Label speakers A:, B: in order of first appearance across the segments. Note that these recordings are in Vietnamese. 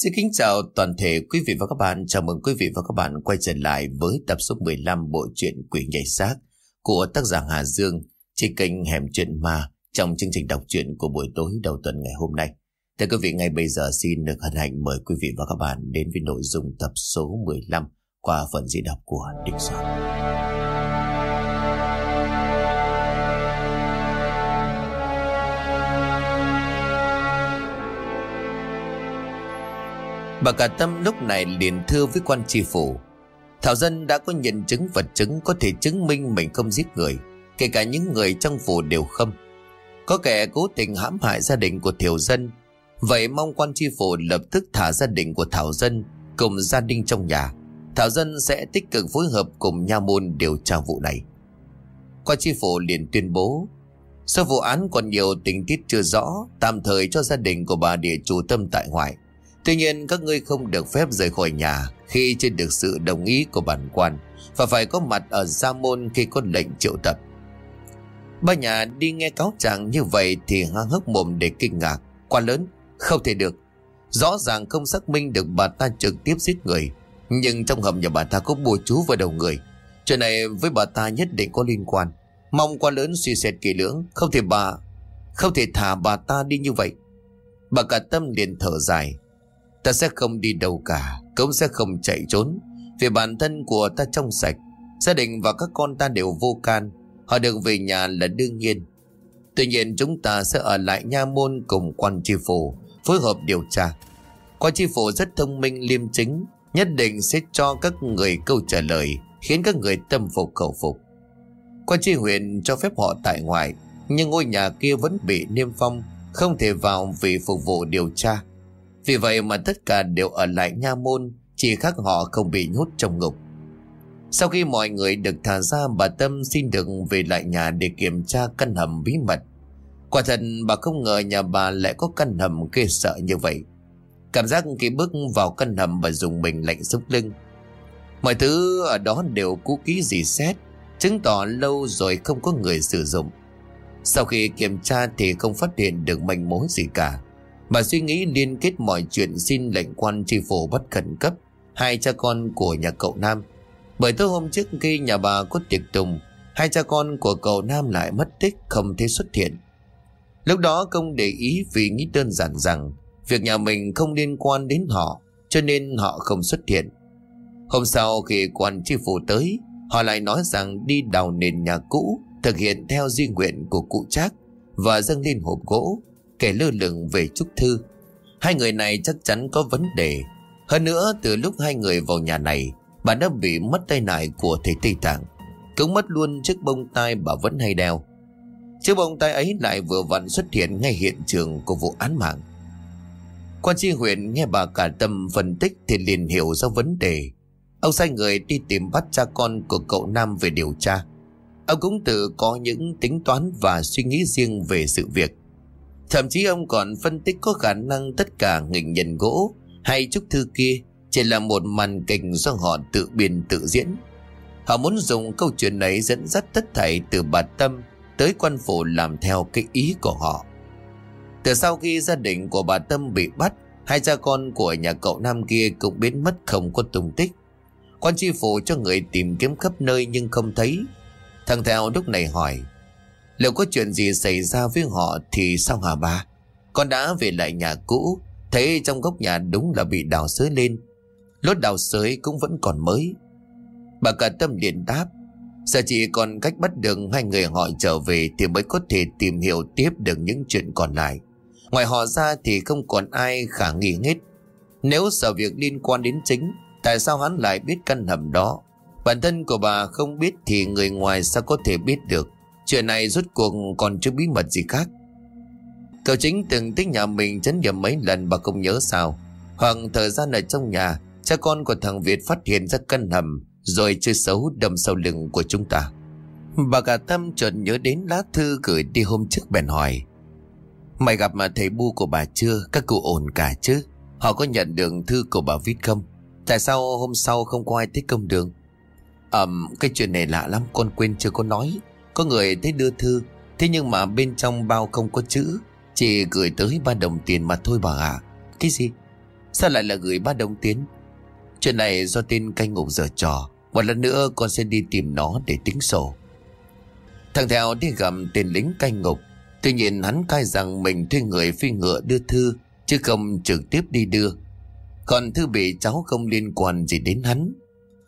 A: Xin kính chào toàn thể quý vị và các bạn. Chào mừng quý vị và các bạn quay trở lại với tập số 15 bộ truyện Quỷ nhảy xác của tác giả Hà Dương trên kênh Hẻm Chuyện Ma trong chương trình đọc truyện của buổi tối đầu tuần ngày hôm nay. Thưa quý vị, ngay bây giờ xin được hân hạnh mời quý vị và các bạn đến với nội dung tập số 15 qua phần diễn đọc của Đình Soạn. Bà cả tâm lúc này liền thưa với quan tri phủ. Thảo dân đã có nhận chứng vật chứng có thể chứng minh mình không giết người, Kể cả những người trong phủ đều không. Có kẻ cố tình hãm hại gia đình của thiểu dân, Vậy mong quan tri phủ lập tức thả gia đình của Thảo dân Cùng gia đình trong nhà. Thảo dân sẽ tích cực phối hợp cùng nha môn điều tra vụ này. Quan tri phủ liền tuyên bố, sau vụ án còn nhiều tình tiết chưa rõ, Tạm thời cho gia đình của bà địa chủ tâm tại ngoại. Tuy nhiên các ngươi không được phép rời khỏi nhà khi chưa được sự đồng ý của bản quan và phải có mặt ở Gia Môn khi có lệnh triệu tập. Ba nhà đi nghe cáo trạng như vậy thì hăng hốc mồm để kinh ngạc. Quá lớn, không thể được. Rõ ràng không xác minh được bà ta trực tiếp giết người. Nhưng trong hầm nhà bà ta có bùa chú vào đầu người. Chuyện này với bà ta nhất định có liên quan. Mong quá lớn suy xét kỹ lưỡng. Không thể bà... Không thể thả bà ta đi như vậy. Bà cả tâm liền thở dài. Ta sẽ không đi đâu cả, Cũng sẽ không chạy trốn. Vì bản thân của ta trong sạch, Gia đình và các con ta đều vô can. Họ được về nhà là đương nhiên. Tuy nhiên chúng ta sẽ ở lại nha môn cùng quan tri phủ, Phối hợp điều tra. Quan tri phủ rất thông minh, liêm chính, Nhất định sẽ cho các người câu trả lời, Khiến các người tâm phục khẩu phục. Quan tri huyện cho phép họ tại ngoại, Nhưng ngôi nhà kia vẫn bị niêm phong, Không thể vào vì phục vụ điều tra vì vậy mà tất cả đều ở lại nha môn, Chỉ khác họ không bị nhốt trong ngục. Sau khi mọi người được thả ra, Bà Tâm xin được về lại nhà Để kiểm tra căn hầm bí mật. Quả thật, bà không ngờ nhà bà lại có căn hầm ghê sợ như vậy. Cảm giác khi bước vào căn hầm Bà dùng mình lạnh sống lưng. Mọi thứ ở đó đều cũ kỹ gì xét, Chứng tỏ lâu rồi không có người sử dụng. Sau khi kiểm tra thì không phát hiện được manh mối gì cả. Bà suy nghĩ liên kết mọi chuyện xin lệnh quan tri phủ bắt khẩn cấp hai cha con của nhà cậu Nam. Bởi tối hôm trước khi nhà bà có tiệc tùng, hai cha con của cậu Nam lại mất tích không thể xuất hiện. Lúc đó công để ý vì nghĩ đơn giản rằng việc nhà mình không liên quan đến họ cho nên họ không xuất hiện. Hôm sau khi quan tri phủ tới, họ lại nói rằng đi đào nền nhà cũ thực hiện theo di nguyện của cụ Trác và dâng lên hộp gỗ kể lơ lửng về Trúc Thư. Hai người này chắc chắn có vấn đề. Hơn nữa, từ lúc hai người vào nhà này, bà đã bị mất tay nải của thầy Tây Tạng. Cũng mất luôn chiếc bông tai bà vẫn hay đeo. Chiếc bông tai ấy lại vừa vặn xuất hiện ngay hiện trường của vụ án mạng. Quan tri huyện nghe bà cả tâm phân tích thì liền hiểu ra vấn đề. Ông sai người đi tìm bắt cha con của cậu Nam về điều tra. Ông cũng tự có những tính toán và suy nghĩ riêng về sự việc. Thậm chí ông còn phân tích có khả năng tất cả nghịch nhân gỗ hay trúc thư kia chỉ là một màn kịch do họ tự biên tự diễn. Họ muốn dùng câu chuyện này dẫn dắt tất thảy từ bà Tâm tới quan phủ làm theo cái ý của họ. Từ sau khi gia đình của bà Tâm bị bắt, hai cha con của nhà cậu Nam kia cũng biến mất không có tung tích. Quan tri phủ cho người tìm kiếm khắp nơi nhưng không thấy. Thằng Theo lúc này hỏi, Liệu có chuyện gì xảy ra với họ thì sao hả bà? Con đã về lại nhà cũ, thấy trong góc nhà đúng là bị đào sới lên. Lốt đào sới cũng vẫn còn mới. Bà cả tâm điện đáp, giờ chỉ còn cách bắt được hai người họ trở về thì mới có thể tìm hiểu tiếp được những chuyện còn lại. Ngoài họ ra thì không còn ai khả nghi hết. Nếu sợ việc liên quan đến chính, tại sao hắn lại biết căn hầm đó? Bản thân của bà không biết thì người ngoài sao có thể biết được. Chuyện này rốt cuộc còn chưa bí mật gì khác. Cậu chính từng tích nhà mình chấn điểm mấy lần bà không nhớ sao. Hoặc thời gian ở trong nhà Cha con của thằng Việt phát hiện ra căn hầm Rồi chơi xấu đâm sau lưng của chúng ta. Bà cả tâm chợt nhớ đến lá thư gửi đi hôm trước bèn hỏi Mày gặp mà thầy bu của bà chưa? Các cụ ổn cả chứ? Họ có nhận được thư của bà viết không? Tại sao hôm sau không có ai thích công đường? Ẩm um, cái chuyện này lạ lắm Con quên chưa có nói có người thấy đưa thư, Thế nhưng mà bên trong bao không có chữ. Chỉ gửi tới ba đồng tiền mà thôi bà ạ Cái gì? Sao lại là gửi ba đồng tiền? Chuyện này do tên canh ngục giờ trò. Một lần nữa con sẽ đi tìm nó để tính sổ. Thằng Theo đi gặp tên lính canh ngục. Tuy nhiên hắn cai rằng mình thuê người phi ngựa đưa thư, Chứ không trực tiếp đi đưa. Còn thư bị cháu không liên quan gì đến hắn.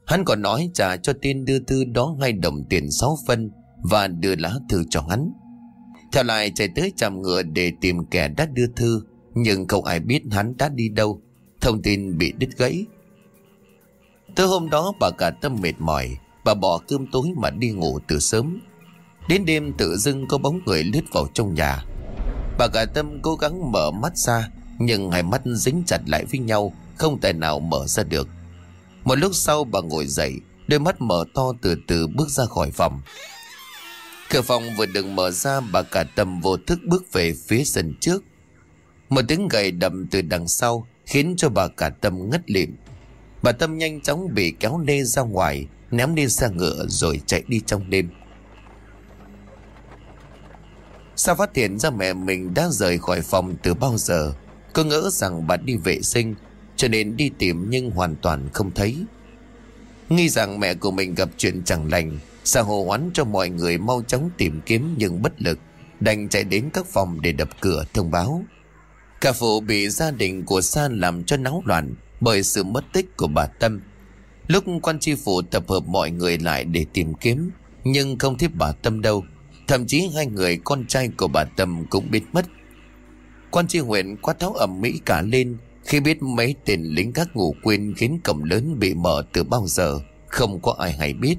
A: Hắn còn nói trả cho tên đưa thư đó ngay đồng tiền 6 phân. Và đưa lá thư cho hắn. Theo lại chạy tới chạm ngựa để tìm kẻ đã đưa thư, Nhưng không ai biết hắn đã đi đâu. Thông tin bị đứt gãy. Tới hôm đó bà cả tâm mệt mỏi, Bà bỏ cơm tối mà đi ngủ từ sớm. Đến đêm tự dưng có bóng người lướt vào trong nhà. Bà cả tâm cố gắng mở mắt ra, Nhưng hai mắt dính chặt lại với nhau, Không thể nào mở ra được. Một lúc sau bà ngồi dậy, Đôi mắt mở to từ từ bước ra khỏi phòng. Cửa phòng vừa được mở ra, Bà cả tâm vô thức bước về phía sân trước. Một tiếng gậy đầm từ đằng sau Khiến cho bà cả tâm ngất lịm. Bà tâm nhanh chóng bị kéo lê ra ngoài, Ném lên xe ngựa rồi chạy đi trong đêm. Sao phát hiện ra mẹ mình đã rời khỏi phòng từ bao giờ, Cứ ngỡ rằng bà đi vệ sinh, Cho nên đi tìm nhưng hoàn toàn không thấy. Nghi rằng mẹ của mình gặp chuyện chẳng lành Sa hồ oán cho mọi người mau chóng tìm kiếm nhưng bất lực, Đành chạy đến các phòng để đập cửa thông báo. Cả phụ bị gia đình của Sa làm cho náo loạn Bởi sự mất tích của bà Tâm. Lúc quan tri phủ tập hợp mọi người lại để tìm kiếm, Nhưng không thấy bà Tâm đâu. Thậm chí hai người con trai của bà Tâm cũng biến mất. Quan tri huyện quát tháo ẩm mỹ cả lên, Khi biết mấy tên lính gác ngủ quên khiến cổng lớn bị mở từ bao giờ, Không có ai hay biết.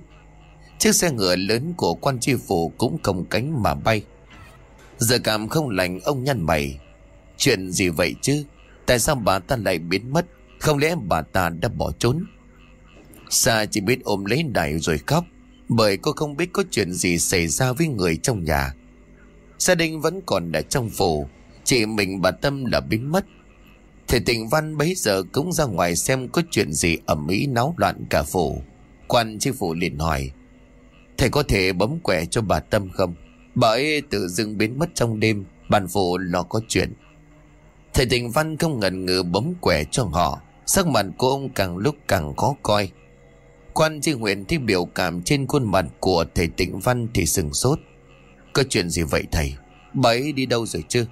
A: Chiếc xe ngựa lớn của quan tri phủ cũng không cánh mà bay. Giờ cảm không lành, ông nhăn mày. Chuyện gì vậy chứ? Tại sao bà ta lại biến mất? Không lẽ bà ta đã bỏ trốn? Sa chỉ biết ôm lấy đài rồi khóc, bởi cô không biết có chuyện gì xảy ra với người trong nhà. Gia đình vẫn còn ở trong phủ, Chỉ mình bà Tâm là biến mất. Thầy tình văn bấy giờ cũng ra ngoài xem có chuyện gì ẩm mỹ náo loạn cả phủ. Quan chi phủ liền hỏi Thầy có thể bấm quẻ cho bà Tâm không Bà ấy tự dưng biến mất trong đêm Bàn phụ lo có chuyện Thầy tình văn không ngần ngừ bấm quẻ cho họ Sắc mặt của ông càng lúc càng khó coi Quan tri huyện thấy biểu cảm trên khuôn mặt của thầy Tịnh Văn thì sừng sốt. Có chuyện gì vậy thầy? Bà ấy đi đâu rồi chứ?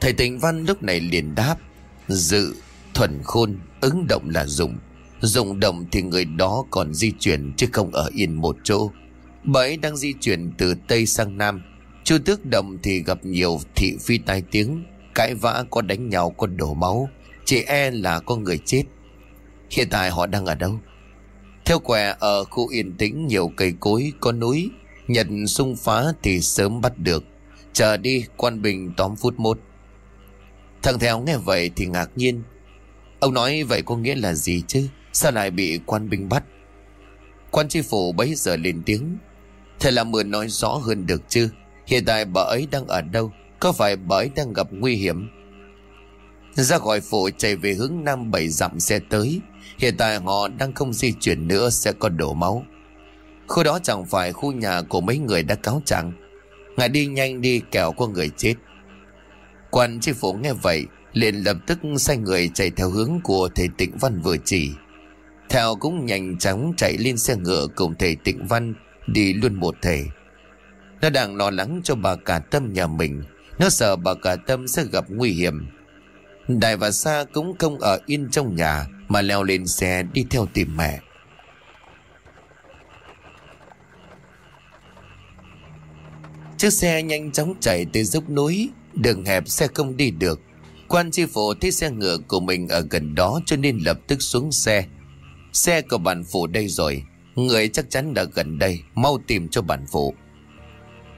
A: Thầy Tịnh Văn lúc này liền đáp. Dự, thuần khôn, ứng động là dùng Dụng động thì người đó còn di chuyển chứ không ở yên một chỗ. Bà ấy đang di chuyển từ Tây sang Nam. Chu tước động thì gặp nhiều thị phi tai tiếng. Cãi vã, có đánh nhau, có đổ máu. Chỉ e là có người chết. Hiện tại họ đang ở đâu? Theo quẻ, ở khu yên tĩnh nhiều cây cối, có núi Nhật xung phá thì sớm bắt được Chờ đi, quan bình tóm phút một Thằng theo nghe vậy thì ngạc nhiên Ông nói vậy có nghĩa là gì chứ Sao lại bị quan binh bắt? Quan tri phủ bấy giờ lên tiếng. Thầy làm mượn nói rõ hơn được chứ. Hiện tại bà ấy đang ở đâu? Có phải bà ấy đang gặp nguy hiểm? Ra khỏi phủ chạy về hướng nam bảy dặm xe tới. Hiện tại họ đang không di chuyển nữa, sẽ có đổ máu. Khu đó chẳng phải khu nhà của mấy người đã cáo trạng. Ngài đi nhanh đi, kẻo có người chết. Quan tri phủ nghe vậy, liền lập tức sai người chạy theo hướng của thầy Tịnh Văn vừa chỉ. Theo cũng nhanh chóng chạy lên xe ngựa cùng thầy Tịnh Văn đi luôn một thể Nó đang lo lắng cho bà cả tâm nhà mình. Nó sợ bà cả tâm sẽ gặp nguy hiểm. Đại và Sa cũng không ở yên trong nhà, mà leo lên xe đi theo tìm mẹ. Chiếc xe nhanh chóng chạy tới dốc núi, Đường hẹp xe không đi được. Quan tri phủ thấy xe ngựa của mình ở gần đó Cho nên lập tức xuống xe. Xe của bản phủ đây rồi. Người chắc chắn đã gần đây, Mau tìm cho bản phủ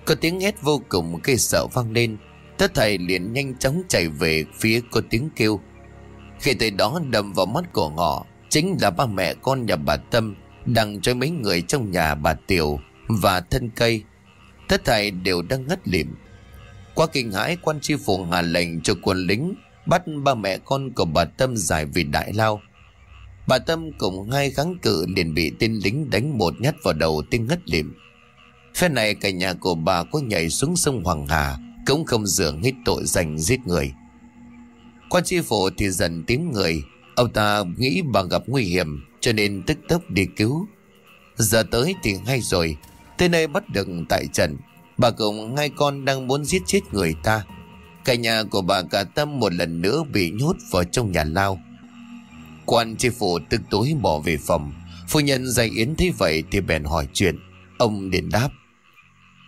A: Có tiếng hét vô cùng gây sợ vang lên. Tất thầy liền nhanh chóng chạy về phía có tiếng kêu. Khi tới đó đâm vào mắt của họ Chính là ba mẹ con nhà bà Tâm Đằng cho mấy người trong nhà bà Tiểu Và thân cây. Tất thầy đều đang ngất lịm. Qua kinh hãi, quan tri phủ hạ lệnh cho quân lính Bắt ba mẹ con của bà Tâm giải vì đại lao. Bà Tâm cùng hai kháng cự liền bị tên lính đánh một nhát vào đầu tên ngất lịm. Phe này cả nhà của bà có nhảy xuống sông Hoàng Hà, Cũng không dường hết tội danh giết người. Quan tri phủ thì dần tím người, Ông ta nghĩ bà gặp nguy hiểm, Cho nên tức tốc đi cứu. Giờ tới thì hay rồi, Tới nơi bắt được tại trận, Bà cùng hai con đang muốn giết chết người ta. Cả nhà của bà cả tâm một lần nữa bị nhốt vào trong nhà lao. Quan tri phủ tức tối bỏ về phòng. Phu nhân dạy Yến thấy vậy thì bèn hỏi chuyện. Ông liền đáp,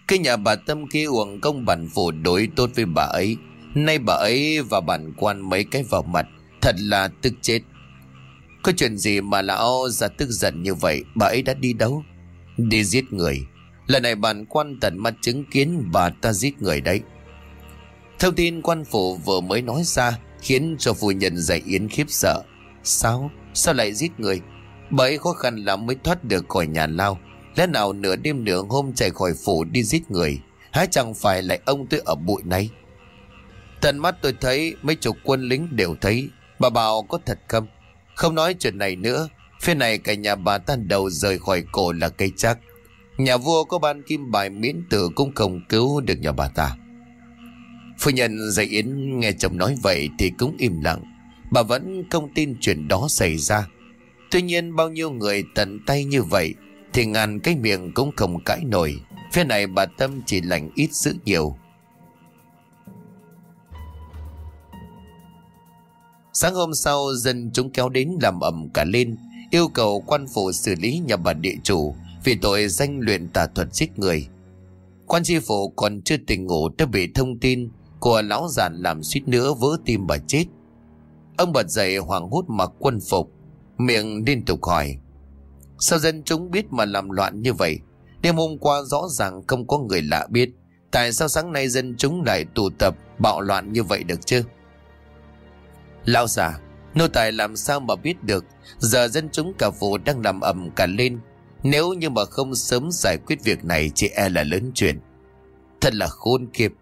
A: Cái nhà bà Tâm kia uổng công bản phủ đối tốt với bà ấy. Nay bà ấy và bản quan mấy cái vào mặt, Thật là tức chết. Có chuyện gì mà lão ra tức giận như vậy, Bà ấy đã đi đâu? Đi giết người. Lần này bản quan tận mắt chứng kiến bà ta giết người đấy. Thông tin quan phủ vừa mới nói ra Khiến cho phu nhân dạy Yến khiếp sợ. Sao? Sao lại giết người? Bà ấy khó khăn lắm mới thoát được khỏi nhà lao. Lẽ nào nửa đêm nửa hôm chạy khỏi phủ đi giết người? Há chẳng phải lại ông tôi ở bụi này? Tận mắt tôi thấy mấy chục quân lính đều thấy. Bà bảo có thật không? Không nói chuyện này nữa. Phía này cả nhà bà tan đầu rời khỏi cổ là cây chắc Nhà vua có ban kim bài miễn tử cũng không cứu được nhà bà ta. Phu nhân dạy Yến nghe chồng nói vậy thì cũng im lặng. Bà vẫn không tin chuyện đó xảy ra. Tuy nhiên bao nhiêu người tận tay như vậy Thì ngàn cái miệng cũng không cãi nổi. Phía này bà Tâm chỉ lành ít dữ nhiều. Sáng hôm sau, dân chúng kéo đến làm ẩm cả lên, Yêu cầu quan phủ xử lý nhà bà địa chủ Vì tội danh luyện tà thuật giết người. Quan tri phủ còn chưa tỉnh ngủ đã bị thông tin Của lão giản làm suýt nữa vỡ tim bà chết. Ông bật dậy hoảng hốt mặc quân phục, Miệng liên tục hỏi, Sao dân chúng biết mà làm loạn như vậy? Đêm hôm qua rõ ràng không có người lạ biết, Tại sao sáng nay dân chúng lại tụ tập Bạo loạn như vậy được chứ? Lão già, Nô tài làm sao mà biết được? Giờ dân chúng cả vụ đang làm ầm cả lên. Nếu như mà không sớm giải quyết việc này Chỉ e là lớn chuyện. Thật là khôn kiếp.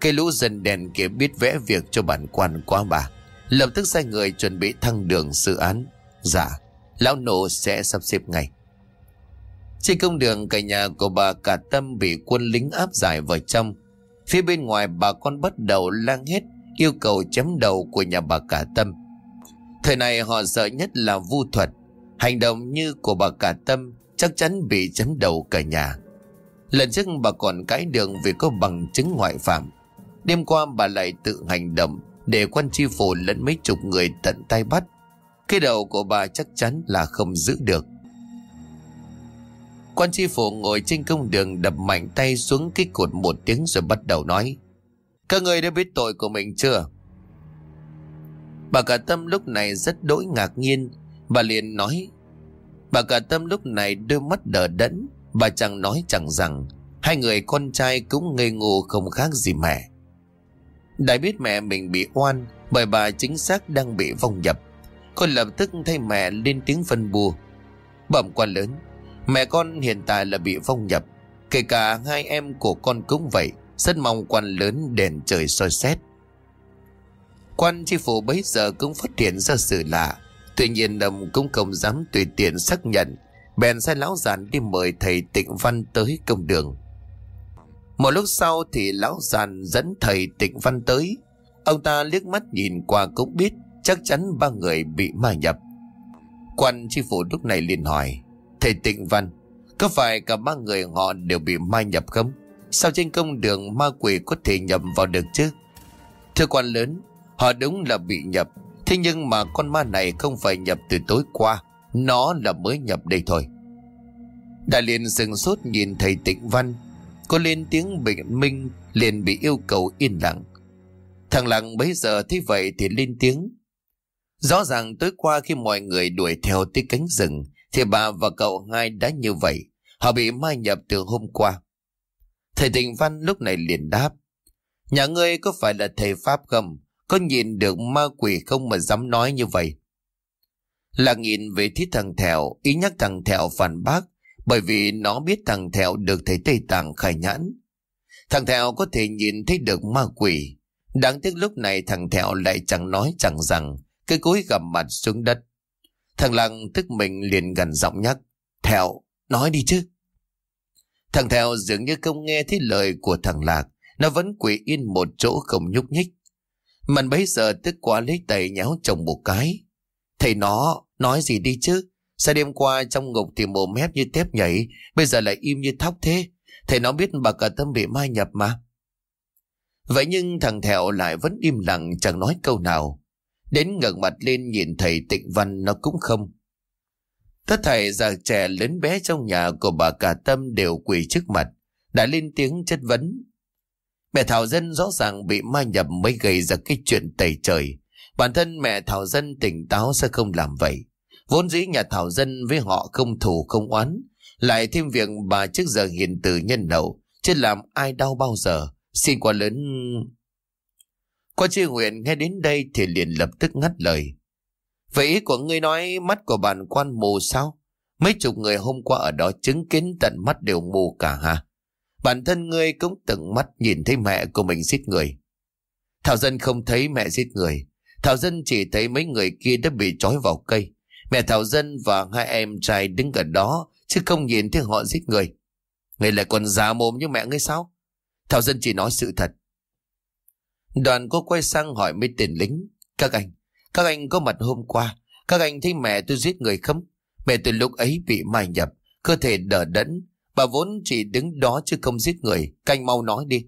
A: Cái lũ dân đèn kia biết vẽ việc cho bản quan quá bà. Lập tức sai người chuẩn bị thăng đường xử án. Dạ Lão nổ sẽ sắp xếp ngay. Trên công đường, cả nhà của bà cả tâm Bị quân lính áp giải vào trong. Phía bên ngoài, bà con bắt đầu lang hết, Yêu cầu chém đầu của nhà bà cả tâm. Thời này họ sợ nhất là vu thuật. Hành động như của bà cả tâm Chắc chắn bị chém đầu cả nhà. Lần trước bà còn cãi đường Vì có bằng chứng ngoại phạm. Đêm qua bà lại tự hành động. Để quan tri phủ lẫn mấy chục người tận tay bắt, cái đầu của bà chắc chắn là không giữ được. Quan tri phủ ngồi trên công đường đập mạnh tay xuống cái cột một tiếng rồi bắt đầu nói, Các người đã biết tội của mình chưa? Bà cả tâm lúc này rất đỗi ngạc nhiên. Bà liền nói, Bà cả tâm lúc này đôi mắt đờ đẫn. Bà chẳng nói chẳng rằng, Hai người con trai cũng ngây ngô không khác gì mẹ. Đại biết mẹ mình bị oan, Bởi bà chính xác đang bị vong nhập con lập tức thay mẹ lên tiếng phân bua. Bẩm quan lớn, Mẹ con hiện tại là bị vong nhập Kể cả hai em của con cũng vậy, Rất mong quan lớn đèn trời soi xét. Quan tri phủ bấy giờ cũng phát hiện ra sự lạ. Tuy nhiên ông cũng không dám tùy tiện xác nhận. Bèn sai lão giản đi mời thầy tịnh văn tới công đường. Một lúc sau thì lão giàn dẫn thầy tịnh văn tới Ông ta liếc mắt nhìn qua cũng biết chắc chắn ba người bị ma nhập. Quan tri phủ lúc này liền hỏi, thầy Tịnh Văn, có phải cả ba người họ đều bị ma nhập không? Sao trên công đường ma quỷ có thể nhập vào được chứ? Thưa quan lớn, họ đúng là bị nhập, thế nhưng mà con ma này không phải nhập từ tối qua, nó là mới nhập đây thôi. Đại liền sừng sốt nhìn thầy Tịnh Văn, có lên tiếng bình minh liền bị yêu cầu yên lặng. Thằng Lặng bấy giờ thấy vậy thì lên tiếng. Rõ ràng tối qua khi mọi người đuổi theo tới cánh rừng thì bà và cậu hai đã như vậy. Họ bị mai nhập từ hôm qua. Thầy Tình Văn lúc này liền đáp. Nhà ngươi có phải là thầy Pháp không? Có nhìn được ma quỷ không mà dám nói như vậy? Là nhìn về thiết thằng Thẹo, ý nhắc thằng Thẹo phản bác bởi vì nó biết thằng Thẹo được thầy Tây Tạng khai nhãn. Thằng Thẹo có thể nhìn thấy được ma quỷ. Đáng tiếc lúc này thằng Thẹo lại chẳng nói chẳng rằng cái cúi gầm mặt xuống đất. Thằng Lăng tức mình liền gần giọng nhắc. Thẹo, nói đi chứ. Thằng Thẹo dường như không nghe thấy lời của thằng Lạc. Nó vẫn quỳ yên một chỗ không nhúc nhích. Mình bấy giờ tức quá lấy tay nhéo chồng một cái. Thầy nó, nói gì đi chứ? Sao đêm qua trong ngục thì mồm mép như tép nhảy, bây giờ lại im như thóc thế? Thầy nó biết bà cả tâm bị mai nhập mà. Vậy nhưng thằng Thẹo lại vẫn im lặng chẳng nói câu nào. Đến ngẩng mặt lên nhìn thầy tịnh văn nó cũng không. Tất thầy già trẻ lớn bé trong nhà của bà cả tâm đều quỳ trước mặt, đã lên tiếng chất vấn. Mẹ Thảo Dân rõ ràng bị ma nhập mới gây ra cái chuyện tẩy trời. Bản thân mẹ Thảo Dân tỉnh táo sẽ không làm vậy. Vốn dĩ nhà Thảo Dân với họ không thù không oán. Lại thêm việc bà trước giờ hiền từ nhân hậu, chứ làm ai đau bao giờ. Xin quá lớn... Qua chi huyện nghe đến đây thì liền lập tức ngắt lời. Vậy ý của ngươi nói mắt của bản quan mù sao? Mấy chục người hôm qua ở đó chứng kiến tận mắt đều mù cả hả? Bản thân ngươi cũng từng mắt nhìn thấy mẹ của mình giết người. Thảo Dân không thấy mẹ giết người. Thảo Dân chỉ thấy mấy người kia đã bị trói vào cây. Mẹ Thảo Dân và hai em trai đứng ở đó chứ không nhìn thấy họ giết người. Người lại còn già mồm như mẹ ngươi sao? Thảo Dân chỉ nói sự thật. Đoàn cô quay sang hỏi mấy tên lính. Các anh, các anh có mặt hôm qua. Các anh thấy mẹ tôi giết người không? Mẹ tôi lúc ấy bị mai nhập, cơ thể đờ đẫn. Bà vốn chỉ đứng đó chứ không giết người. Canh mau nói đi.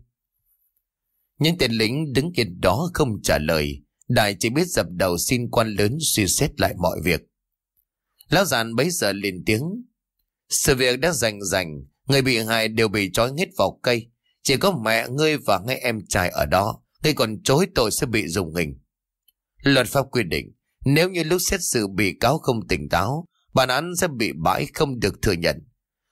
A: những tên lính đứng yên đó không trả lời. Đại chỉ biết dập đầu xin quan lớn suy xét lại mọi việc. Lão giàn bấy giờ lên tiếng. Sự việc đã rành rành, người bị hại đều bị trói hết vào cây. Chỉ có mẹ ngươi và ngay em trai ở đó. Ngươi còn chối tội sẽ bị dùng hình. Luật pháp quy định, nếu như lúc xét xử bị cáo không tỉnh táo, bản án sẽ bị bãi không được thừa nhận.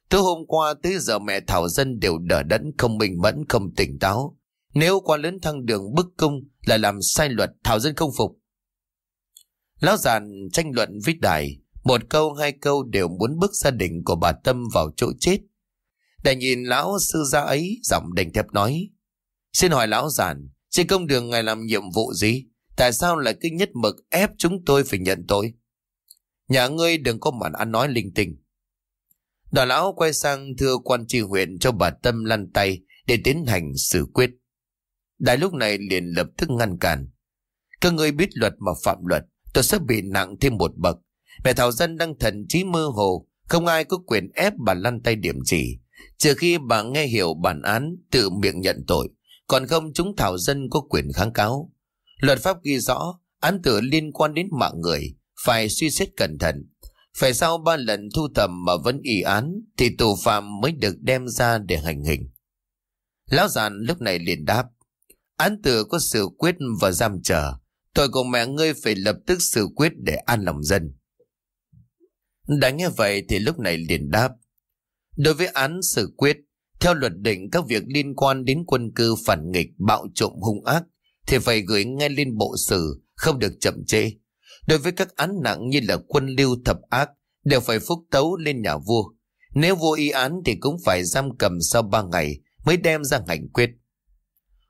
A: Từ hôm qua tới giờ mẹ Thảo Dân đều đỡ đẫn không minh mẫn không tỉnh táo. Nếu qua lớn thăng đường bức cung là làm sai luật Thảo Dân không phục. Lão giàn tranh luận với đài, một câu hai câu đều muốn bước gia đình của bà Tâm vào chỗ chết. Đại nhìn lão sư gia ấy giọng đành thép nói. Xin hỏi lão giản, trên công đường ngài làm nhiệm vụ gì? Tại sao lại cứ nhất mực ép chúng tôi phải nhận tội? Nhà ngươi đừng có màn ăn nói linh tinh. Đoàn lão quay sang thưa quan tri huyện cho bà Tâm lăn tay để tiến hành xử quyết. Đại lúc này liền lập tức ngăn cản. Các ngươi biết luật mà phạm luật, tôi sẽ bị nặng thêm một bậc. Mẹ Thảo Dân đang thần trí mơ hồ, không ai có quyền ép bà lăn tay điểm chỉ. Trừ khi bà nghe hiểu bản án, tự miệng nhận tội. Còn không chúng Thảo Dân có quyền kháng cáo. Luật pháp ghi rõ, án tử liên quan đến mạng người, phải suy xét cẩn thận. Phải sau ba lần thu thẩm mà vẫn y án, thì tù phạm mới được đem ra để hành hình. Lão giàn lúc này liền đáp, án tử có sự quyết và giam chờ, tội của mẹ ngươi phải lập tức xử quyết để an lòng dân. Đã nghe vậy thì lúc này liền đáp, đối với án xử quyết, theo luật định các việc liên quan đến quân cư phản nghịch, bạo trộm hung ác thì phải gửi ngay lên bộ sử, không được chậm trễ. Đối với các án nặng như là quân lưu thập ác, đều phải phúc tấu lên nhà vua. Nếu vua y án thì cũng phải giam cầm sau ba ngày mới đem ra hành quyết.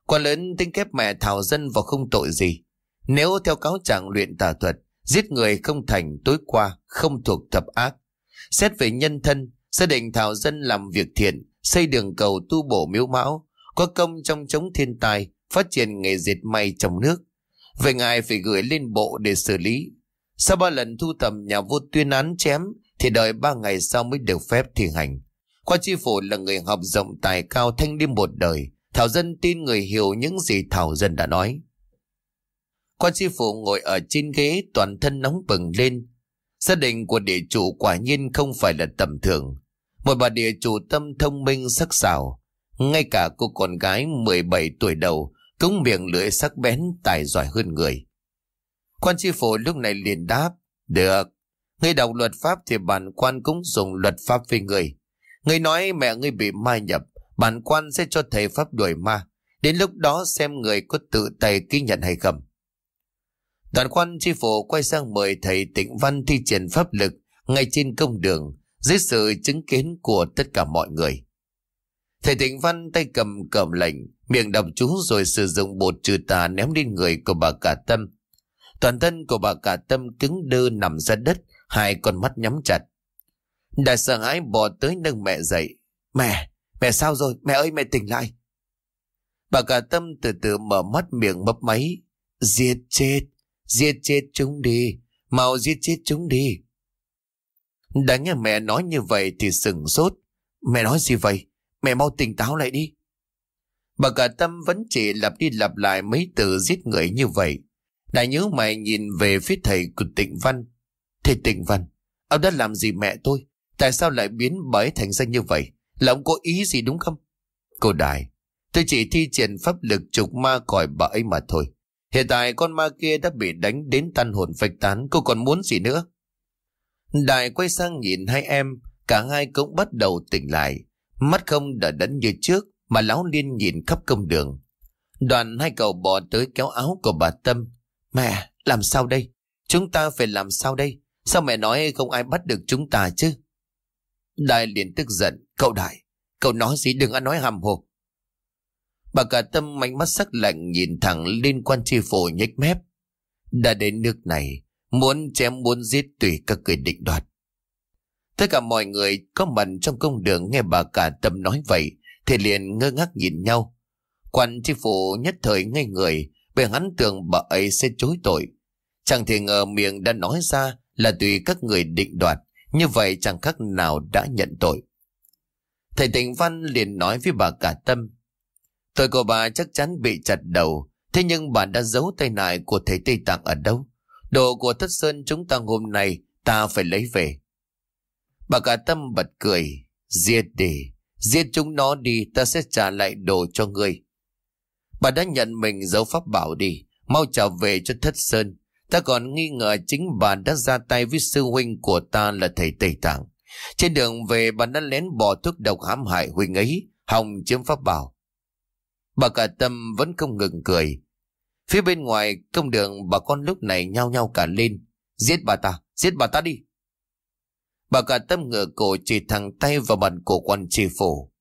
A: Quan lớn tính kép mẹ Thảo Dân vào không tội gì. Nếu theo cáo trạng luyện tà thuật, giết người không thành tối qua, không thuộc thập ác. Xét về nhân thân, gia đình Thảo Dân làm việc thiện, xây đường cầu tu bổ miếu mão, có công trong chống thiên tai, phát triển nghề dệt may trong nước. về ngài phải gửi lên bộ để xử lý. Sau ba lần thu thập nhà vua tuyên án chém thì đợi ba ngày sau mới được phép thi hành. Qua chi phủ là người học rộng tài cao thanh liêm một đời. Thảo dân tin người hiểu những gì Thảo dân đã nói. Quan sư phụ ngồi ở trên ghế toàn thân nóng bừng lên. Gia đình của địa chủ quả nhiên không phải là tầm thường. Một bà địa chủ tâm thông minh sắc sảo. Ngay cả cô con gái 17 tuổi đầu cũng miệng lưỡi sắc bén tài giỏi hơn người. Quan tri phủ lúc này liền đáp, được, ngươi đọc luật pháp thì bản quan cũng dùng luật pháp với người. Ngươi nói mẹ ngươi bị mai nhập, bản quan sẽ cho thầy pháp đuổi ma. Đến lúc đó xem người có tự tay ký nhận hay không toàn quan tri phủ quay sang mời thầy tịnh văn thi triển pháp lực ngay trên công đường dưới sự chứng kiến của tất cả mọi người. Thầy tịnh văn tay cầm cầm lệnh miệng đọc chú rồi sử dụng bột trừ tà ném lên người của bà cả tâm. Toàn thân của bà cả tâm cứng đơ nằm ra đất, hai con mắt nhắm chặt. Đại sợ hãi bò tới nâng mẹ dậy. Mẹ, mẹ sao rồi? Mẹ ơi mẹ tỉnh lại. Bà cả tâm từ từ mở mắt miệng mấp máy. Giết chết, giết chết chúng đi, mau giết chết chúng đi. Đã nghe mẹ nói như vậy thì sừng sốt. Mẹ nói gì vậy? Mẹ mau tỉnh táo lại đi. Bà cả tâm vẫn chỉ lặp đi lặp lại mấy từ giết người như vậy. Đại nhớ mày nhìn về phía thầy của tịnh văn. Thầy tịnh văn, ông đã làm gì mẹ tôi? Tại sao lại biến bà ấy thành ra như vậy? Là ông có ý gì đúng không? Cô Đại, tôi chỉ thi triển pháp lực trục ma còi bà ấy mà thôi. Hiện tại con ma kia đã bị đánh đến tan hồn phách tán, cô còn muốn gì nữa? Đại quay sang nhìn hai em, cả hai cũng bắt đầu tỉnh lại. Mắt không đã đẫn như trước, mà lão liên nhìn khắp công đường. Đoàn hai cậu bỏ tới kéo áo của bà Tâm. Mẹ, làm sao đây? Chúng ta phải làm sao đây? Sao mẹ nói không ai bắt được chúng ta chứ? Đại liền tức giận. Cậu Đại, cậu nói gì đừng ăn nói hàm hồ. Bà cả tâm ánh mắt sắc lạnh nhìn thẳng lên quan tri phủ nhếch mép. Đã đến nước này, muốn chém muốn giết tùy các người định đoạt. Tất cả mọi người có mặt trong công đường nghe bà cả tâm nói vậy thì liền ngơ ngác nhìn nhau. Quan tri phủ nhất thời ngây người bởi hắn tưởng bà ấy sẽ chối tội. Chẳng thể ngờ miệng đã nói ra là tùy các người định đoạt. Như vậy chẳng khác nào đã nhận tội. Thầy Tịnh Văn liền nói với bà cả tâm tôi của bà chắc chắn bị chặt đầu. Thế nhưng bà đã giấu tay nại của thầy Tây Tạng ở đâu? Đồ của Thất Sơn chúng ta hôm nay ta phải lấy về. Bà cả tâm bật cười. Giết đi. Giết chúng nó đi ta sẽ trả lại đồ cho ngươi. Bà đã nhận mình giấu pháp bảo đi. Mau trở về cho Thất Sơn. Ta còn nghi ngờ chính bà đã ra tay với sư huynh của ta là thầy Tây Tạng. Trên đường về bà đã lén bỏ thuốc độc hãm hại huynh ấy, hòng chiếm pháp bảo. Bà cả tâm vẫn không ngừng cười. Phía bên ngoài công đường bà con lúc này nhao nhao cả lên. Giết bà ta, giết bà ta đi. Bà cả tâm ngựa cổ chỉ thẳng tay vào mặt của quan tri phủ.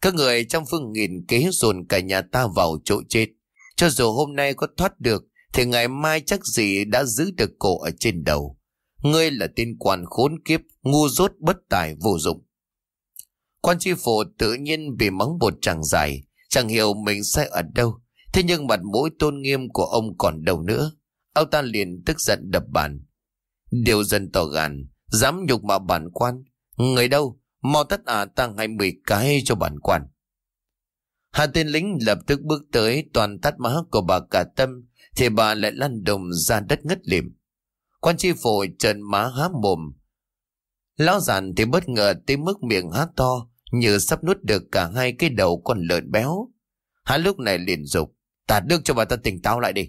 A: Các người trong phương nghìn kế dồn cả nhà ta vào chỗ chết. Cho dù hôm nay có thoát được thì ngày mai chắc gì đã giữ được cổ ở trên đầu. Ngươi là tên quan khốn kiếp, ngu dốt bất tài vô dụng. Quan tri phủ tự nhiên bị mắng bột chẳng dài, chẳng hiểu mình sai ở đâu. Thế nhưng mặt mũi tôn nghiêm của ông còn đâu nữa. Ông ta liền tức giận đập bàn. Điều dân tỏ gàn, dám nhục mà bản quan. Người đâu, mau tất à tăng hai mươi cái cho bản quan. Hai tên lính lập tức bước tới toàn tắt má của bà cả tâm, thì bà lại lăn đồng ra đất ngất lịm. Quan chi phổi trần má há mồm. Lão giàn thì bất ngờ tới mức miệng há to, như sắp nuốt được cả hai cái đầu con lợn béo. Hắn lúc này liền dục tạt nước cho bà ta tỉnh táo lại đi.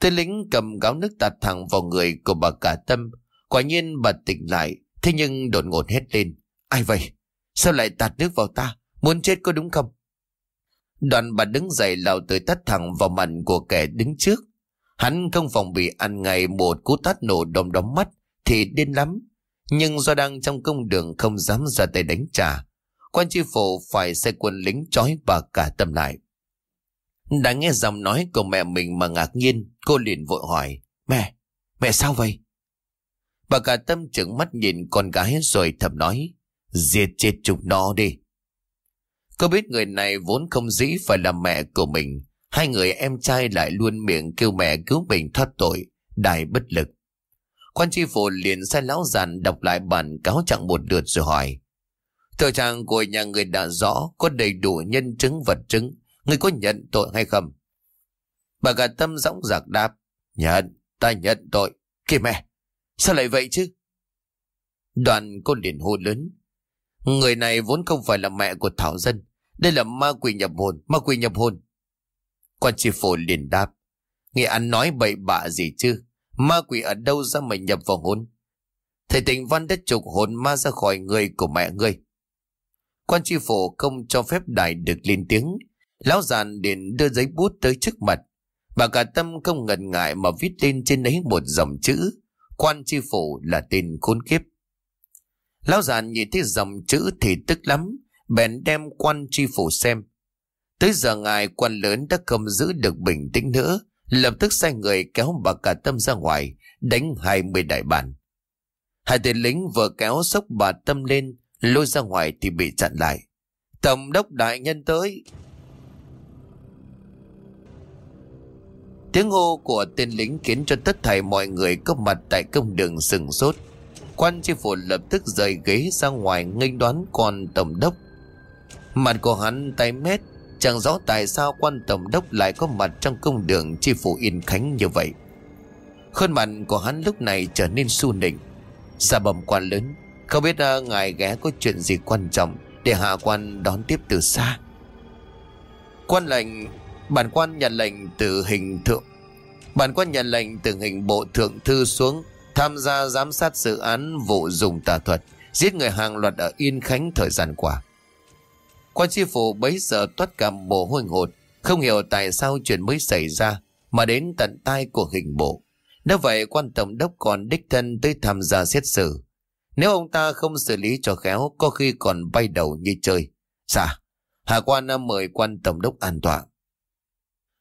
A: Tên lính cầm gáo nước tạt thẳng vào người của bà cả tâm. Quả nhiên bà tỉnh lại, thế nhưng đột ngột hét lên. Ai vậy? Sao lại tạt nước vào ta? Muốn chết có đúng không? Đoàn bà đứng dậy lao tới tắt thẳng vào mặt của kẻ đứng trước. Hắn không phòng bị ăn ngày một cú tát nổ đom đóm mắt thì điên lắm. Nhưng do đang trong công đường không dám ra tay đánh trả. Quan tri phủ phải sai quân lính trói bà cả tâm lại. Đã nghe giọng nói của mẹ mình mà ngạc nhiên, cô liền vội hỏi. Mẹ, mẹ sao vậy? Bà cả tâm trừng mắt nhìn con gái rồi thầm nói. diệt chết chúng nó đi. Cô biết người này vốn không dĩ phải là mẹ của mình. Hai người em trai lại luôn miệng kêu mẹ cứu mình thoát tội, đài bất lực. Quan tri phủ liền sai lão giàn đọc lại bản cáo trạng một lượt rồi hỏi. Tội trạng của nhà người đã rõ, có đầy đủ nhân chứng vật chứng, người có nhận tội hay không? Bà gà tâm dõng dạc đáp, nhận, ta nhận tội. Kìa mẹ, sao lại vậy chứ? Đoàn cô liền hô lớn. Người này vốn không phải là mẹ của Thảo Dân. Đây là ma quỷ nhập hồn, ma quỷ nhập hồn. Quan tri phổ liền đáp. Nghe ăn nói bậy bạ gì chứ? Ma quỷ ở đâu ra mà nhập vào hồn? Thầy tình văn đã trục hồn ma ra khỏi người của mẹ ngươi. Quan tri phủ không cho phép đại được lên tiếng. Lão giàn liền đưa giấy bút tới trước mặt. Bà cả tâm không ngần ngại mà viết lên trên đấy một dòng chữ. Quan tri phủ là tên khốn kiếp. Lão giàn nhìn thấy dòng chữ thì tức lắm bèn đem quan tri phủ xem. Tới giờ ngài quan lớn đã không giữ được bình tĩnh nữa, lập tức sai người kéo bà cả tâm ra ngoài, đánh hai mươi đại bản. Hai tên lính vừa kéo sốc bà tâm lên, lôi ra ngoài thì bị chặn lại. Tổng đốc đại nhân tới. Tiếng hô của tên lính khiến cho tất thảy mọi người có mặt tại công đường sừng sốt. Quan tri phủ lập tức rời ghế ra ngoài nghênh đoán con tổng đốc. Mặt của hắn tay mét, chẳng rõ tại sao quan tổng đốc lại có mặt trong công đường tri phủ Yên Khánh như vậy. Khuôn mặt của hắn lúc này trở nên su nịnh. Ra bầm quan lớn, không biết uh, ngài ghé có chuyện gì quan trọng để hạ quan đón tiếp từ xa. Quan lệnh, bản quan nhận lệnh từ hình thượng. Bản quan nhận lệnh từ hình bộ thượng thư xuống tham gia giám sát dự án vụ dùng tà thuật giết người hàng loạt ở Yên Khánh thời gian qua. Quan chi phủ bấy giờ toát cả mồ hôi hột, không hiểu tại sao chuyện mới xảy ra mà đến tận tai của hình bộ. Nếu vậy quan tổng đốc còn đích thân tới tham gia xét xử. Nếu ông ta không xử lý cho khéo có khi còn bay đầu như chơi. Dạ, hạ quan mời quan tổng đốc an toàn.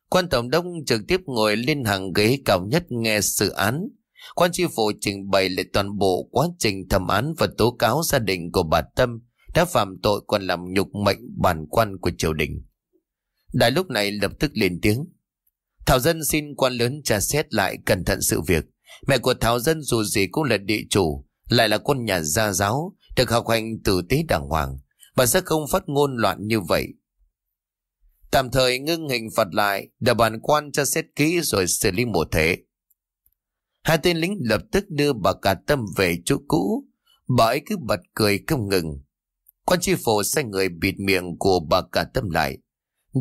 A: Quan tổng đốc trực tiếp ngồi lên hàng ghế cao nhất nghe sự án Quan tri phủ trình bày lại toàn bộ quá trình thẩm án và tố cáo gia đình của bà Tâm đã phạm tội còn làm nhục mệnh bản quan của triều đình. Đại lúc này lập tức lên tiếng. Thảo Dân xin quan lớn tra xét lại cẩn thận sự việc. Mẹ của Thảo Dân dù gì cũng là địa chủ, lại là con nhà gia giáo, được học hành tử tế đàng hoàng. Bà sẽ không phát ngôn loạn như vậy. Tạm thời ngưng hình phạt lại, để bản quan cho xét kỹ rồi xử lý một thể. Hai tên lính lập tức đưa bà cả tâm về chỗ cũ. Bà ấy cứ bật cười không ngừng. Quan tri phủ sai người bịt miệng của bà cả tâm lại.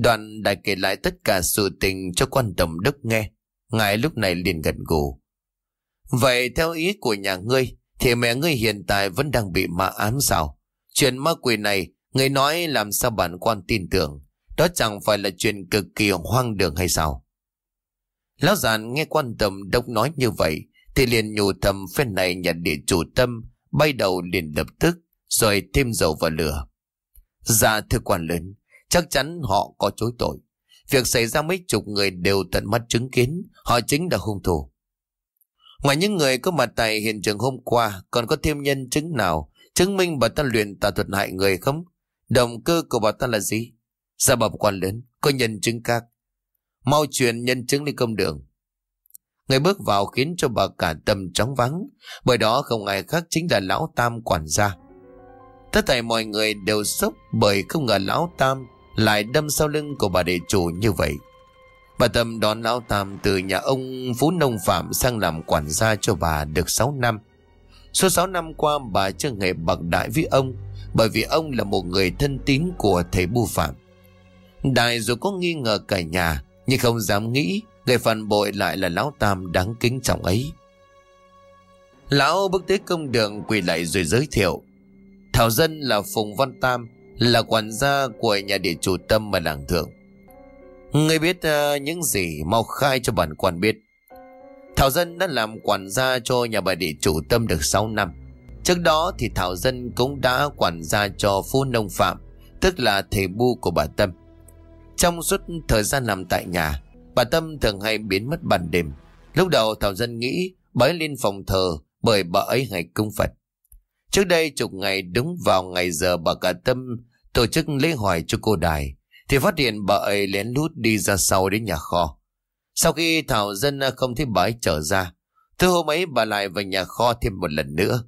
A: Đoàn đại kể lại tất cả sự tình cho quan tổng đốc nghe. Ngài lúc này liền gần gù. Vậy theo ý của nhà ngươi, thì mẹ ngươi hiện tại vẫn đang bị ma ám sao? Chuyện ma quỷ này, ngươi nói làm sao bản quan tin tưởng. Đó chẳng phải là chuyện cực kỳ hoang đường hay sao? Lão giàn nghe quan tâm đốc nói như vậy thì liền nhủ thầm phen này nhà địa chủ tâm bay đầu liền lập tức rồi thêm dầu vào lửa. Dạ thưa quan lớn chắc chắn họ có chối tội. Việc xảy ra mấy chục người đều tận mắt chứng kiến họ chính là hung thủ. Ngoài những người có mặt tại hiện trường hôm qua còn có thêm nhân chứng nào chứng minh bà ta luyện tà thuật hại người không? Động cơ của bà ta là gì? Gia bập quan lớn có nhân chứng khác Mau truyền nhân chứng đi công đường. Người bước vào khiến cho bà cả tâm chóng vắng, bởi đó không ai khác chính là lão Tam quản gia. Tất thảy mọi người đều sốc bởi không ngờ lão Tam lại đâm sau lưng của bà đệ chủ như vậy. Bà Tâm đón lão Tam từ nhà ông Phú Nông Phạm sang làm quản gia cho bà được 6 năm. Suốt 6 năm qua, bà chưa hề bạc đại với ông, bởi vì ông là một người thân tín của thầy Bu Phạm. Đại dù có nghi ngờ cả nhà, nhưng không dám nghĩ Người phản bội lại là lão Tam đáng kính trọng ấy Lão bước tới công đường quỳ lại rồi giới thiệu, Thảo dân là Phùng Văn Tam, Là quản gia của nhà địa chủ tâm mà làng thượng Người biết uh, những gì mau khai cho bản quan biết Thảo dân đã làm quản gia cho nhà bà địa chủ tâm được 6 năm Trước đó thì Thảo dân cũng đã quản gia cho phu nông phạm Tức là thầy bu của bà Tâm trong suốt thời gian nằm tại nhà, bà Tâm thường hay biến mất ban đêm. Lúc đầu Thảo Dân nghĩ bà ấy lên phòng thờ bởi bà ấy hay cung Phật. Trước đây chục ngày đúng vào ngày giờ bà cả Tâm tổ chức lễ hỏi cho cô đài, thì phát hiện bà ấy lén lút đi ra sau đến nhà kho. Sau khi Thảo Dân không thấy bà ấy trở ra, thứ hôm ấy bà lại vào nhà kho thêm một lần nữa.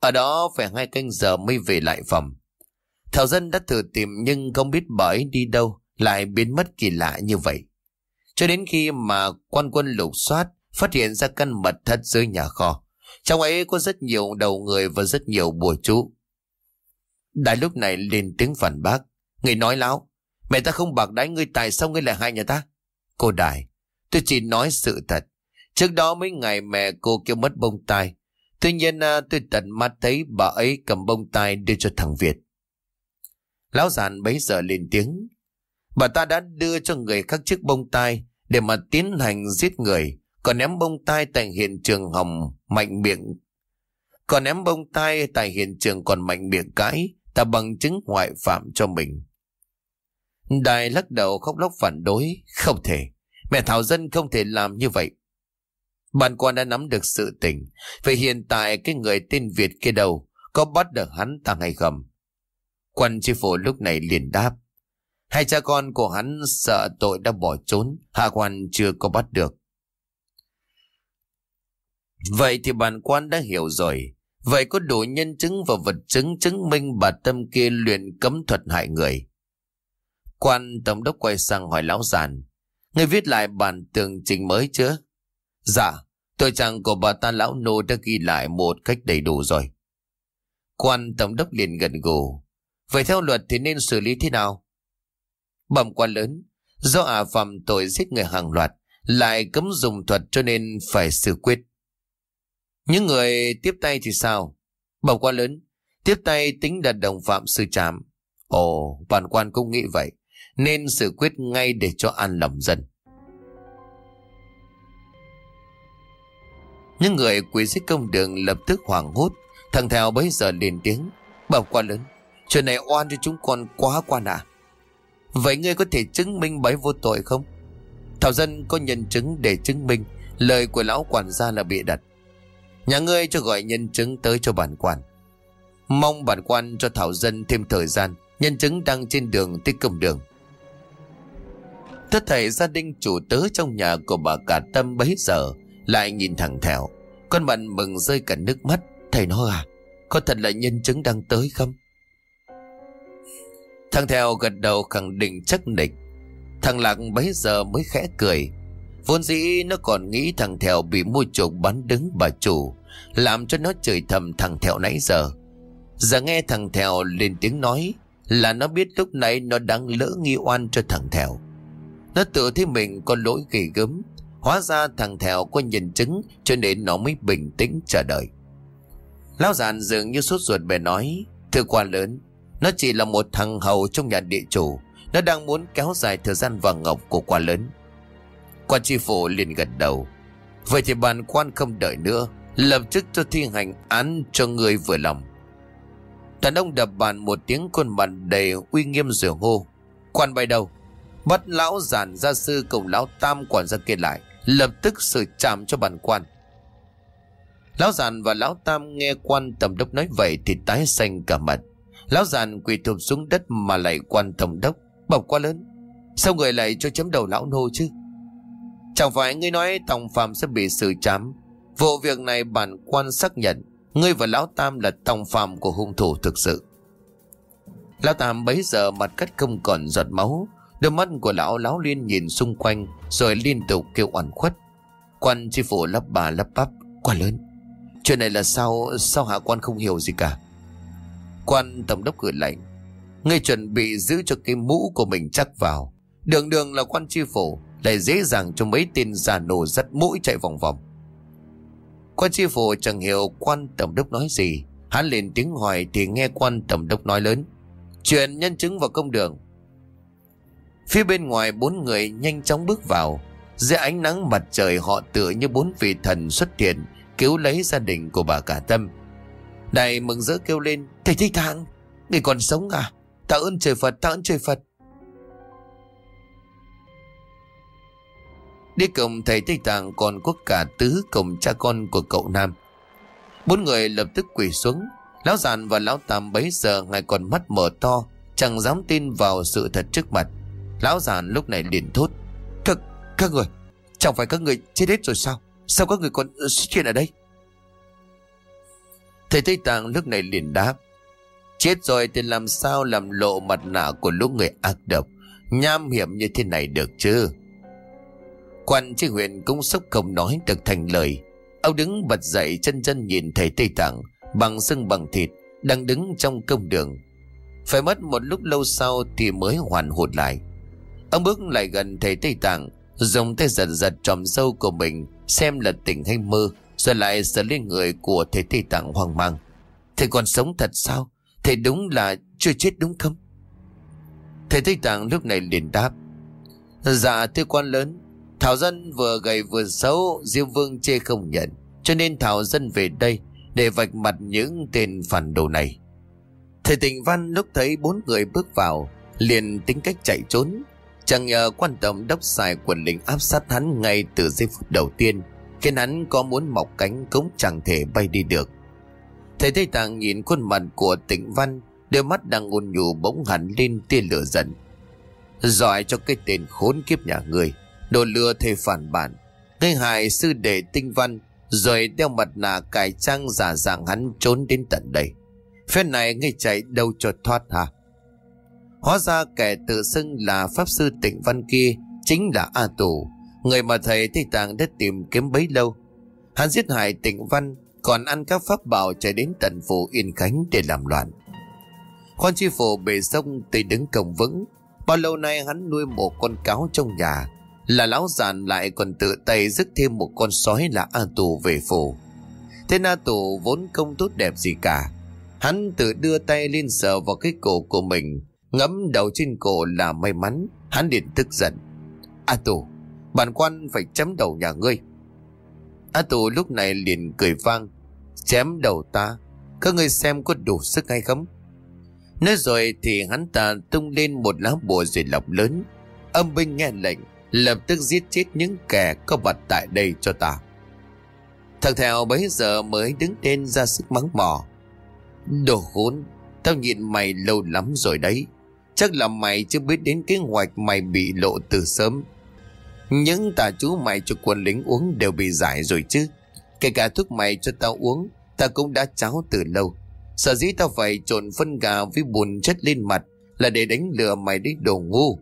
A: Ở đó phải hai canh giờ mới về lại phòng. Thảo Dân đã thử tìm nhưng không biết bà ấy đi đâu lại biến mất kỳ lạ như vậy. Cho đến khi mà quan quân lục soát phát hiện ra căn mật thất dưới nhà kho. Trong ấy có rất nhiều đầu người và rất nhiều bùa chú. Đại lúc này lên tiếng phản bác. Người nói láo. Mẹ ta không bạc đáy ngươi tại sao ngươi lại hai nhà ta? Cô Đại, tôi chỉ nói sự thật. Trước đó mấy ngày mẹ cô kêu mất bông tai. Tuy nhiên à, tôi tận mắt thấy bà ấy cầm bông tai đưa cho thằng Việt. Lão giàn bấy giờ lên tiếng. Bà ta đã đưa cho người khác chiếc bông tai để mà tiến hành giết người, còn ném bông tai tại hiện trường hồng mạnh miệng. Còn ném bông tai tại hiện trường còn mạnh miệng cãi, ta bằng chứng ngoại phạm cho mình. Đài lắc đầu khóc lóc phản đối, không thể. Mẹ Thảo Dân không thể làm như vậy. Bạn quan đã nắm được sự tình, vậy hiện tại cái người tên Việt kia đâu, có bắt được hắn ta hay không? Quan tri phủ lúc này liền đáp. Hai cha con của hắn sợ tội đã bỏ trốn, Hạ quan chưa có bắt được. Vậy thì bản quan đã hiểu rồi. Vậy có đủ nhân chứng và vật chứng chứng minh bà Tâm kia luyện cấm thuật hại người. Quan tổng đốc quay sang hỏi lão giàn. Người viết lại bản tường trình mới chưa? Dạ, tôi chẳng của bà ta lão nô đã ghi lại một cách đầy đủ rồi. Quan tổng đốc liền gần gù. Vậy theo luật thì nên xử lý thế nào? Bẩm quan lớn, do ả phạm tội giết người hàng loạt, lại cấm dùng thuật cho nên phải xử quyết. Những người tiếp tay thì sao? Bẩm quan lớn, tiếp tay tính là đồng phạm sư trạm. Ồ, bản quan cũng nghĩ vậy, nên xử quyết ngay để cho an lòng dân. Những người quỷ dưới công đường lập tức hoảng hốt, thằng Thèo bấy giờ lên tiếng. bảo quan lớn, chuyện này oan cho chúng con quá quan à. Vậy ngươi có thể chứng minh bấy vô tội không? Thảo dân có nhân chứng để chứng minh lời của lão quản gia là bị đặt. Nhà ngươi cho gọi nhân chứng tới cho bản quan. Mong bản quan cho Thảo dân thêm thời gian, nhân chứng đang trên đường tới công đường. Tất thảy gia đình chủ tớ trong nhà của bà cả tâm bấy giờ lại nhìn thẳng thẻo Con bạn mừng rơi cả nước mắt. Thầy nói à, có thật là nhân chứng đang tới không? Thằng thèo gật đầu khẳng định chắc nịch. Thằng Lạc bấy giờ mới khẽ cười. Vốn dĩ nó còn nghĩ thằng Thèo bị mua chuộc bắn đứng bà chủ Làm cho nó chửi thầm thằng Thèo nãy giờ. Giờ nghe thằng Thèo lên tiếng nói Là nó biết lúc nãy nó đang lỡ nghi oan cho thằng Thèo. Nó tự thấy mình có lỗi ghê gớm. Hóa ra thằng Thèo có nhân chứng, Cho nên nó mới bình tĩnh chờ đợi. Lão giàn dường như sốt ruột bè nói, Thưa quan lớn, nó chỉ là một thằng hầu trong nhà địa chủ. Nó đang muốn kéo dài thời gian vàng ngọc của quan lớn. Quan tri phủ liền gật đầu. Vậy thì bàn quan không đợi nữa, Lập tức cho thi hành án cho người vừa lòng. Đàn ông đập bàn một tiếng, khuôn mặt đầy uy nghiêm rửa hô Quan bay đâu? Bắt lão giản gia sư cùng lão tam quản gia kia lại, Lập tức sự chạm cho bản quan. Lão giản và lão tam nghe quan tổng đốc nói vậy Thì tái xanh cả mặt. Lão giàn quỳ thụp xuống đất mà lại quan tổng đốc Bọc quá lớn, Sao người lại cho chấm đầu lão nô chứ? Chẳng phải ngươi nói Tòng Phạm sẽ bị xử chám Vụ việc này bản quan xác nhận, Ngươi và Lão Tam là tòng phạm của hung thủ thực sự. Lão Tam bấy giờ mặt cắt không còn giọt máu Đôi mắt của lão lão liên nhìn xung quanh, Rồi liên tục kêu oằn khuất. Quan chi phủ lắp bà lắp bắp Quá lớn, Chuyện này là sao? Sao hạ quan không hiểu gì cả? Quan tổng đốc cười lạnh Ngay chuẩn bị giữ cho cái mũ của mình chắc vào. Đường đường là quan chi phủ, Lại dễ dàng cho mấy tên già nổ dắt mũi chạy vòng vòng. Quan chi phủ chẳng hiểu quan tổng đốc nói gì. Hắn lên tiếng hỏi thì nghe quan tổng đốc nói lớn, Chuyện nhân chứng vào công đường Phía bên ngoài bốn người nhanh chóng bước vào Dưới ánh nắng mặt trời họ tựa như bốn vị thần xuất hiện Cứu lấy gia đình của bà cả tâm Đại mừng rỡ kêu lên Thầy Thích Thang Người còn sống à Tạ ơn trời Phật Tạ ơn trời Phật Đi cùng thầy Tây Tạng còn có cả tứ cùng cha con của cậu Nam. Bốn người lập tức quỳ xuống. Lão giàn và lão tam bấy giờ ngày còn mắt mở to, chẳng dám tin vào sự thật trước mặt. Lão già lúc này liền thốt. Các, các người, chẳng phải các người chết hết rồi sao? Sao các người còn ờ, xuất hiện ở đây? Thầy Tây Tạng lúc này liền đáp. Chết rồi thì làm sao làm lộ mặt nạ của lũ người ác độc, nham hiểm như thế này được chứ? Quan tri huyện cũng sốc không nói được thành lời. Ông đứng bật dậy chân chân nhìn thầy Tây Tạng bằng xương bằng thịt đang đứng trong công đường. Phải mất một lúc lâu sau thì mới hoàn hồn lại. Ông bước lại gần thầy Tây Tạng dùng tay giật giật tròm sâu của mình xem là tỉnh hay mơ rồi lại sờ lên người của thầy Tây Tạng hoang mang. Thầy còn sống thật sao? Thầy đúng là chưa chết đúng không? Thầy Tây Tạng lúc này liền đáp. Dạ thưa quan lớn, Thảo Dân vừa gầy vừa xấu, Diêm Vương chê không nhận. Cho nên Thảo Dân về đây để vạch mặt những tên phản đồ này. Thầy Tịnh Văn lúc thấy bốn người bước vào, liền tính cách chạy trốn. Chẳng nhờ quan tổng đốc xài quần lính áp sát hắn ngay từ giây phút đầu tiên khiến hắn có muốn mọc cánh cũng chẳng thể bay đi được. Thầy Tây Tạng nhìn khuôn mặt của tịnh văn, đôi mắt đang ôn nhủ bỗng hẳn lên tia lửa giận. Giỏi cho cái tên khốn kiếp nhà người, đồ lừa thầy phản bản, gây hại sư đệ tinh văn, Rồi đeo mặt nạ cải trang giả dạng hắn trốn đến tận đây Phép này ngươi chạy đâu cho thoát hả Hóa ra kẻ tự xưng là Pháp Sư Tịnh Văn kia Chính là A Tù, Người mà thầy Tây Tạng đã tìm kiếm bấy lâu. Hắn giết hại Tịnh Văn, Còn ăn các pháp bảo chạy đến tận phủ Yên Khánh để làm loạn. Khoan chi phủ bề sông tây đứng cổng vững, Bao lâu nay hắn nuôi một con cáo trong nhà, Là lão giàn lại còn tự tay dứt thêm một con sói là A Tù về phủ. Thế A Tù vốn không tốt đẹp gì cả, Hắn tự đưa tay lên sờ vào cái cổ của mình Ngấm đầu trên cổ là may mắn, Hắn liền tức giận. A Tù Bản quan phải chấm đầu nhà ngươi. A Tù lúc này liền cười vang, Chém đầu ta, Các ngươi xem có đủ sức hay không? Nói rồi thì hắn ta tung lên một lá bùa rồi lọc lớn. Âm binh nghe lệnh, Lập tức giết chết những kẻ có mặt tại đây cho ta. Thằng Thèo bấy giờ mới đứng lên ra sức mắng mỏ. Đồ khốn, Tao nhịn mày lâu lắm rồi đấy. Chắc là mày chưa biết đến kế hoạch mày bị lộ từ sớm. Những tà chú mày cho quân lính uống đều bị giải rồi chứ. Kể cả thuốc mày cho tao uống, tao cũng đã cháo từ lâu. Sở dĩ tao phải trộn phân gà với bùn chất lên mặt Là để đánh lừa mày đến đồ ngu.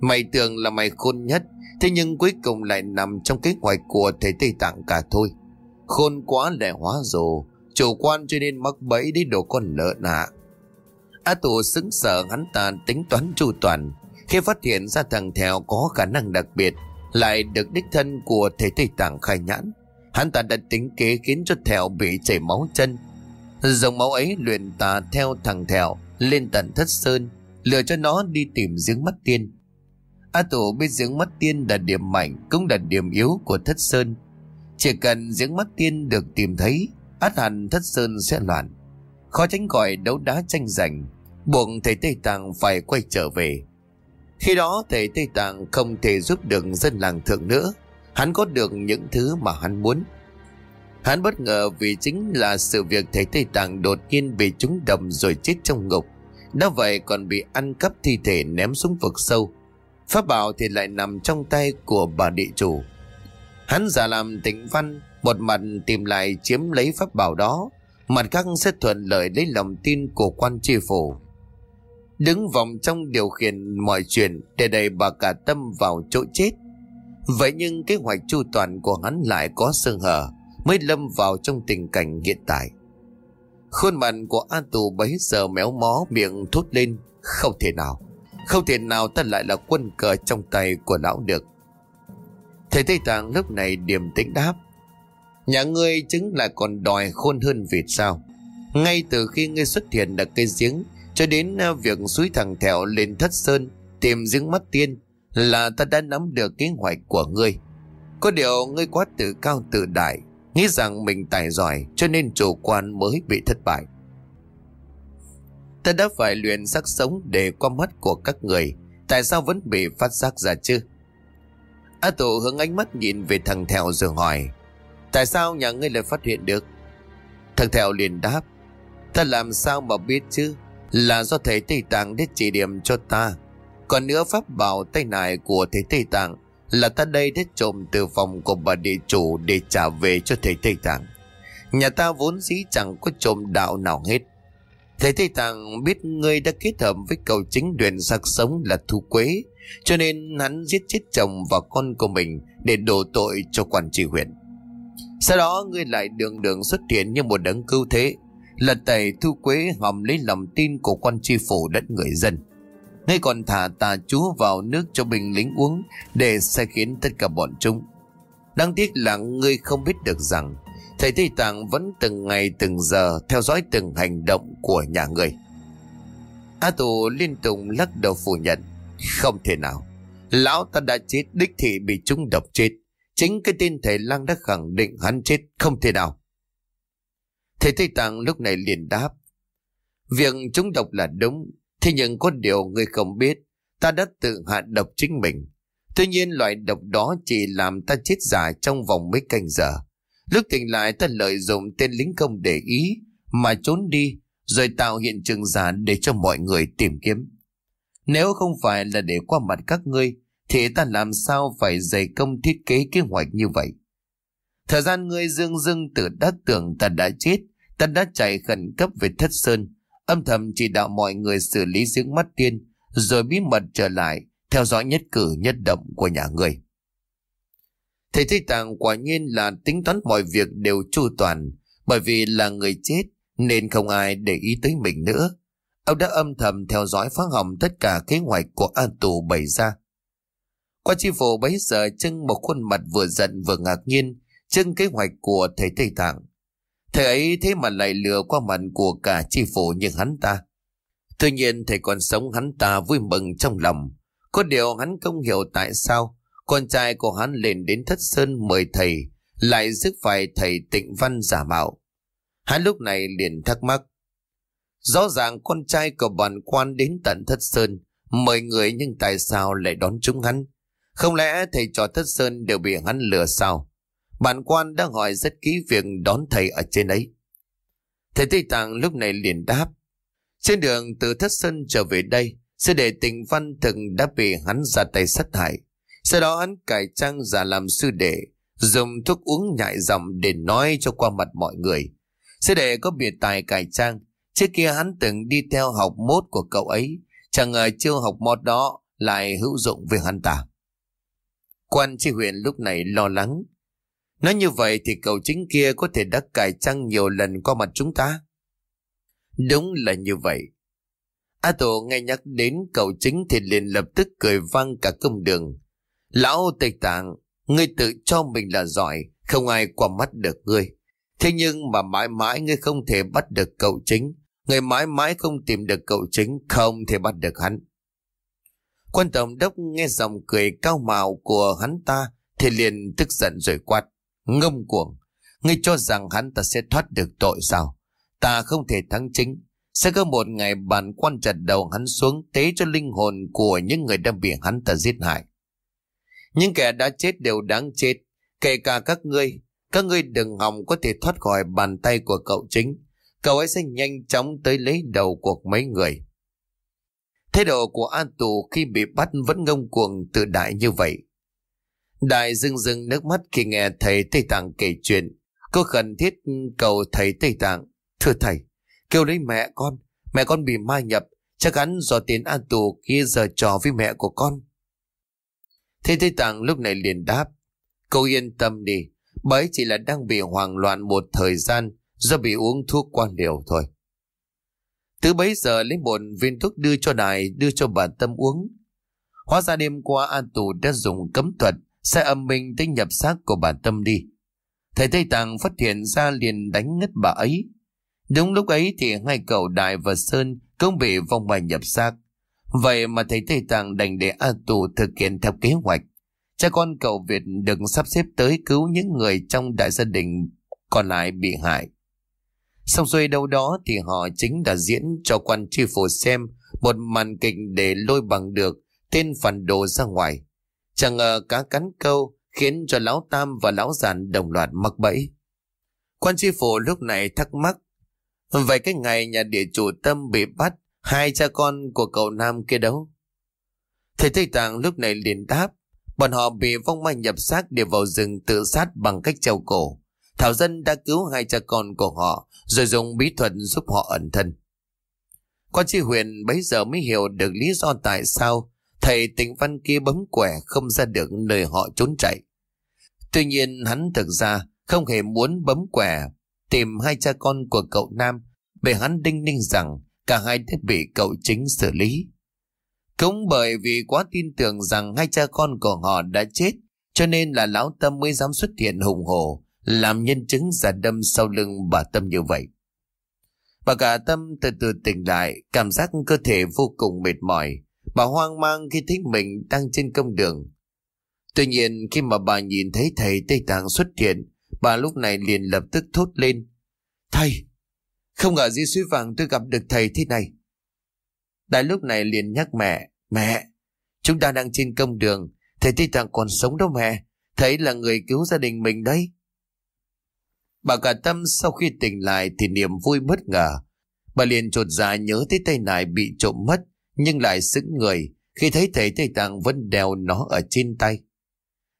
A: Mày tưởng là mày khôn nhất, Thế nhưng cuối cùng lại nằm trong kế hoạch của thầy Tây Tạng cả thôi. Khôn quá lẻ hóa rồi, Chủ quan cho nên mắc bẫy đi đồ con lợn ạ. A tù xứng sở hắn ta tính toán chu toàn. Khi phát hiện ra thằng Thèo có khả năng đặc biệt, Lại được đích thân của thầy Tây Tạng khai nhãn, Hắn ta đã tính kế khiến cho Thèo bị chảy máu chân. Dòng máu ấy luyện tà theo thằng Thèo, Lên tận thất sơn, Lừa cho nó đi tìm giếng mắt tiên. A tù biết giếng mắt tiên là điểm mạnh, Cũng là điểm yếu của thất sơn. Chỉ cần giếng mắt tiên được tìm thấy, át hẳn thất sơn sẽ loạn. Khó tránh khỏi đấu đá tranh giành buộc thầy tây tạng phải quay trở về. Khi đó thầy tây tạng không thể giúp được dân làng thượng nữa. Hắn có được những thứ mà hắn muốn. Hắn bất ngờ vì chính là sự việc thầy tây tạng đột nhiên bị trúng đầm rồi chết trong ngục. Đã vậy còn bị ăn cắp thi thể ném xuống vực sâu. Pháp bảo thì lại nằm trong tay của bà địa chủ. Hắn giả làm tịnh văn, một mặt tìm lại chiếm lấy pháp bảo đó, Mặt khác sẽ thuận lợi lấy lòng tin của quan tri phủ. Đứng vòng trong điều khiển mọi chuyện, Để đẩy bà cả tâm vào chỗ chết. Vậy nhưng kế hoạch chu toàn của hắn lại có sơ hở, Mới lâm vào trong tình cảnh hiện tại. Khuôn mặt của An Tù bấy giờ méo mó, miệng thốt lên, Không thể nào, Không thể nào ta lại là quân cờ trong tay của lão được. Thầy Tây Tạng lúc này điềm tĩnh đáp, Nhà ngươi chứng là còn đòi khôn hơn vịt sao? Ngay từ khi ngươi xuất hiện ở cây giếng cho đến à, việc suối thằng thẹo lên thất sơn, Tìm giếng mắt tiên, Là ta đã nắm được kế hoạch của ngươi. Có điều ngươi quá tự cao tự đại, Nghĩ rằng mình tài giỏi, Cho nên chủ quan mới bị thất bại. Ta đã phải luyện sắc sống để qua mắt của các người, Tại sao vẫn bị phát giác ra chứ? A Tổ hướng ánh mắt nhìn về thằng thèo rồi hỏi, Tại sao nhà ngươi lại phát hiện được? Thằng Thẹo liền đáp, Ta làm sao mà biết chứ? Là do thầy Tây Tạng để chỉ điểm cho ta. Còn nữa pháp bảo tay nải của thầy Tây Tạng Là ta đây đã trộm từ phòng của bà địa chủ Để trả về cho thầy Tây Tạng. Nhà ta vốn dĩ chẳng có trộm đạo nào hết. Thầy Tây Tạng biết ngươi đã kết hợp với cầu chính đuyền sắc sống là thu quế, Cho nên hắn giết chết chồng và con của mình Để đổ tội cho quan trị huyện. Sau đó ngươi lại đường đường xuất hiện như một đấng cứu thế. Lật tẩy thu quế hòm lấy lòng tin của quan tri phủ đất người dân. Ngươi còn thả tà chú vào nước cho binh lính uống Để sai khiến tất cả bọn chúng. Đáng tiếc là ngươi không biết được rằng, Thầy Tây Tạng vẫn từng ngày từng giờ Theo dõi từng hành động của nhà người A Tù liên tục lắc đầu phủ nhận, Không thể nào. Lão ta đã chết, đích thị bị chúng độc chết. Chính cái tên thầy lang đã khẳng định hắn chết không thể nào. Thầy Tây Tạng lúc này liền đáp. Việc chúng độc là đúng, thế nhưng có điều người không biết, ta đã tự hạ độc chính mình. Tuy nhiên loại độc đó chỉ làm ta chết giả trong vòng mấy canh giờ. Lúc tỉnh lại ta lợi dụng tên lính công để ý, mà trốn đi, rồi tạo hiện trường giả để cho mọi người tìm kiếm. Nếu không phải là để qua mặt các ngươi, thì ta làm sao phải dày công thiết kế kế hoạch như vậy? Thời gian ngươi dương dưng tự đã tưởng ta đã chết, ta đã chạy khẩn cấp về thất sơn, âm thầm chỉ đạo mọi người xử lý dưỡng mắt tiên, rồi bí mật trở lại, theo dõi nhất cử nhất động của nhà người. Thầy Tây Tạng quả nhiên là tính toán mọi việc đều chu toàn, bởi vì là người chết nên không ai để ý tới mình nữa. Ông đã âm thầm theo dõi phá hỏng tất cả kế hoạch của An Tù bày ra. Qua chi phủ bấy giờ trưng một khuôn mặt vừa giận vừa ngạc nhiên trưng kế hoạch của thầy Tây Tạng. Thầy ấy thế mà lại lừa qua mặt của cả chi phủ như hắn ta. Tuy nhiên, thầy còn sống hắn ta vui mừng trong lòng. Có điều hắn không hiểu tại sao con trai của hắn lên đến thất sơn mời thầy, lại giúp phải thầy tịnh văn giả mạo. Hắn lúc này liền thắc mắc. Rõ ràng con trai của bản quan đến tận thất sơn, mời người nhưng tại sao lại đón chúng hắn? Không lẽ thầy trò thất sơn đều bị hắn lừa sao? Bản quan đã hỏi rất kỹ việc đón thầy ở trên ấy. Thầy Tây Tạng lúc này liền đáp. Trên đường từ Thất Sơn trở về đây, sư đệ tình văn từng đã bị hắn ra tay sát hại. Sau đó hắn cải trang giả làm sư đệ, dùng thuốc uống nhại dòng để nói cho qua mặt mọi người. Sư đệ có biệt tài cải trang, trước kia hắn từng đi theo học mốt của cậu ấy, chẳng ngờ chiêu học mốt đó lại hữu dụng với hắn ta. Quan tri huyện lúc này lo lắng. Nói như vậy thì cậu chính kia có thể đã cải trang nhiều lần qua mặt chúng ta. Đúng là như vậy. A Tổ nghe nhắc đến cậu chính thì liền lập tức cười vang cả công đường. Lão Tây Tạng, ngươi tự cho mình là giỏi, không ai qua mắt được ngươi. Thế nhưng mà mãi mãi ngươi không thể bắt được cậu chính. Ngươi mãi mãi không tìm được cậu chính, không thể bắt được hắn. Quan tổng đốc nghe giọng cười cao mạo của hắn ta thì liền tức giận rồi quát. Ngông cuồng, ngươi cho rằng hắn ta sẽ thoát được tội sao? Ta không thể thắng chính. Sẽ có một ngày bản quan chặt đầu hắn xuống tế cho linh hồn của những người đã bị hắn ta giết hại. Những kẻ đã chết đều đáng chết, kể cả các ngươi. Các ngươi đừng hòng có thể thoát khỏi bàn tay của cậu chính. Cậu ấy sẽ nhanh chóng tới lấy đầu cuộc mấy người. Thái độ của An Tù khi bị bắt vẫn ngông cuồng tự đại như vậy. Đại dưng dưng nước mắt khi nghe thầy Tây Tạng kể chuyện. Cô khẩn thiết cầu thầy Tây Tạng. Thưa thầy, kêu lấy mẹ con. Mẹ con bị ma nhập. Chắc chắn do tiền An Tù kia giờ trò với mẹ của con. Thầy Tây Tạng lúc này liền đáp. Cô yên tâm đi. bấy chỉ là đang bị hoang loạn một thời gian do bị uống thuốc quan liều thôi. Từ bấy giờ lấy một viên thuốc đưa cho đài đưa cho bà Tâm uống. Hóa ra đêm qua An Tù đã dùng cấm thuật sẽ âm minh tới nhập xác của bà Tâm đi. Thầy Tây Tạng phát hiện ra liền đánh ngất bà ấy. Đúng lúc ấy thì hai cậu Đại và Sơn cũng bị vong bài nhập xác. Vậy mà thầy Tây Tạng đành để A Tù thực hiện theo kế hoạch. Cha con cậu Việt đừng sắp xếp tới cứu những người trong đại gia đình còn lại bị hại. Xong xuôi đâu đó thì họ chính đã diễn cho quan tri phủ xem một màn kịch để lôi bằng được tên phản đồ ra ngoài. Chẳng ngờ cá cắn câu khiến cho lão Tam và lão Giản đồng loạt mắc bẫy. Quan tri phủ lúc này thắc mắc. Vậy cái ngày nhà địa chủ Tâm bị bắt, hai cha con của cậu Nam kia đâu? Thầy Tây Tạng lúc này liền đáp. Bọn họ bị vong ma nhập xác để vào rừng tự sát bằng cách treo cổ. Thảo Dân đã cứu hai cha con của họ rồi dùng bí thuật giúp họ ẩn thân. Quan tri huyện bấy giờ mới hiểu được lý do tại sao thầy tịnh văn kia bấm quẻ không ra được nơi họ trốn chạy. Tuy nhiên hắn thực ra không hề muốn bấm quẻ tìm hai cha con của cậu Nam bởi hắn đinh ninh rằng cả hai đã bị cậu chính xử lý. Cũng bởi vì quá tin tưởng rằng hai cha con của họ đã chết cho nên là lão Tâm mới dám xuất hiện hùng hồ làm nhân chứng giả đâm sau lưng bà Tâm như vậy. Bà cả Tâm từ từ tỉnh lại, cảm giác cơ thể vô cùng mệt mỏi. Bà hoang mang khi thấy mình đang trên công đường. Tuy nhiên khi mà bà nhìn thấy thầy Tây Tạng xuất hiện, bà lúc này liền lập tức thốt lên. Thầy, không ngờ di suy vàng tôi gặp được thầy thế này. Đại lúc này liền nhắc mẹ, mẹ, chúng ta đang trên công đường, thầy Tây Tạng còn sống đâu mẹ, thầy là người cứu gia đình mình đấy. Bà cả tâm sau khi tỉnh lại thì niềm vui bất ngờ. Bà liền trột dạ nhớ thấy tay nải bị trộm mất, nhưng lại sững người khi thấy thầy Tây Tạng vẫn đeo nó ở trên tay.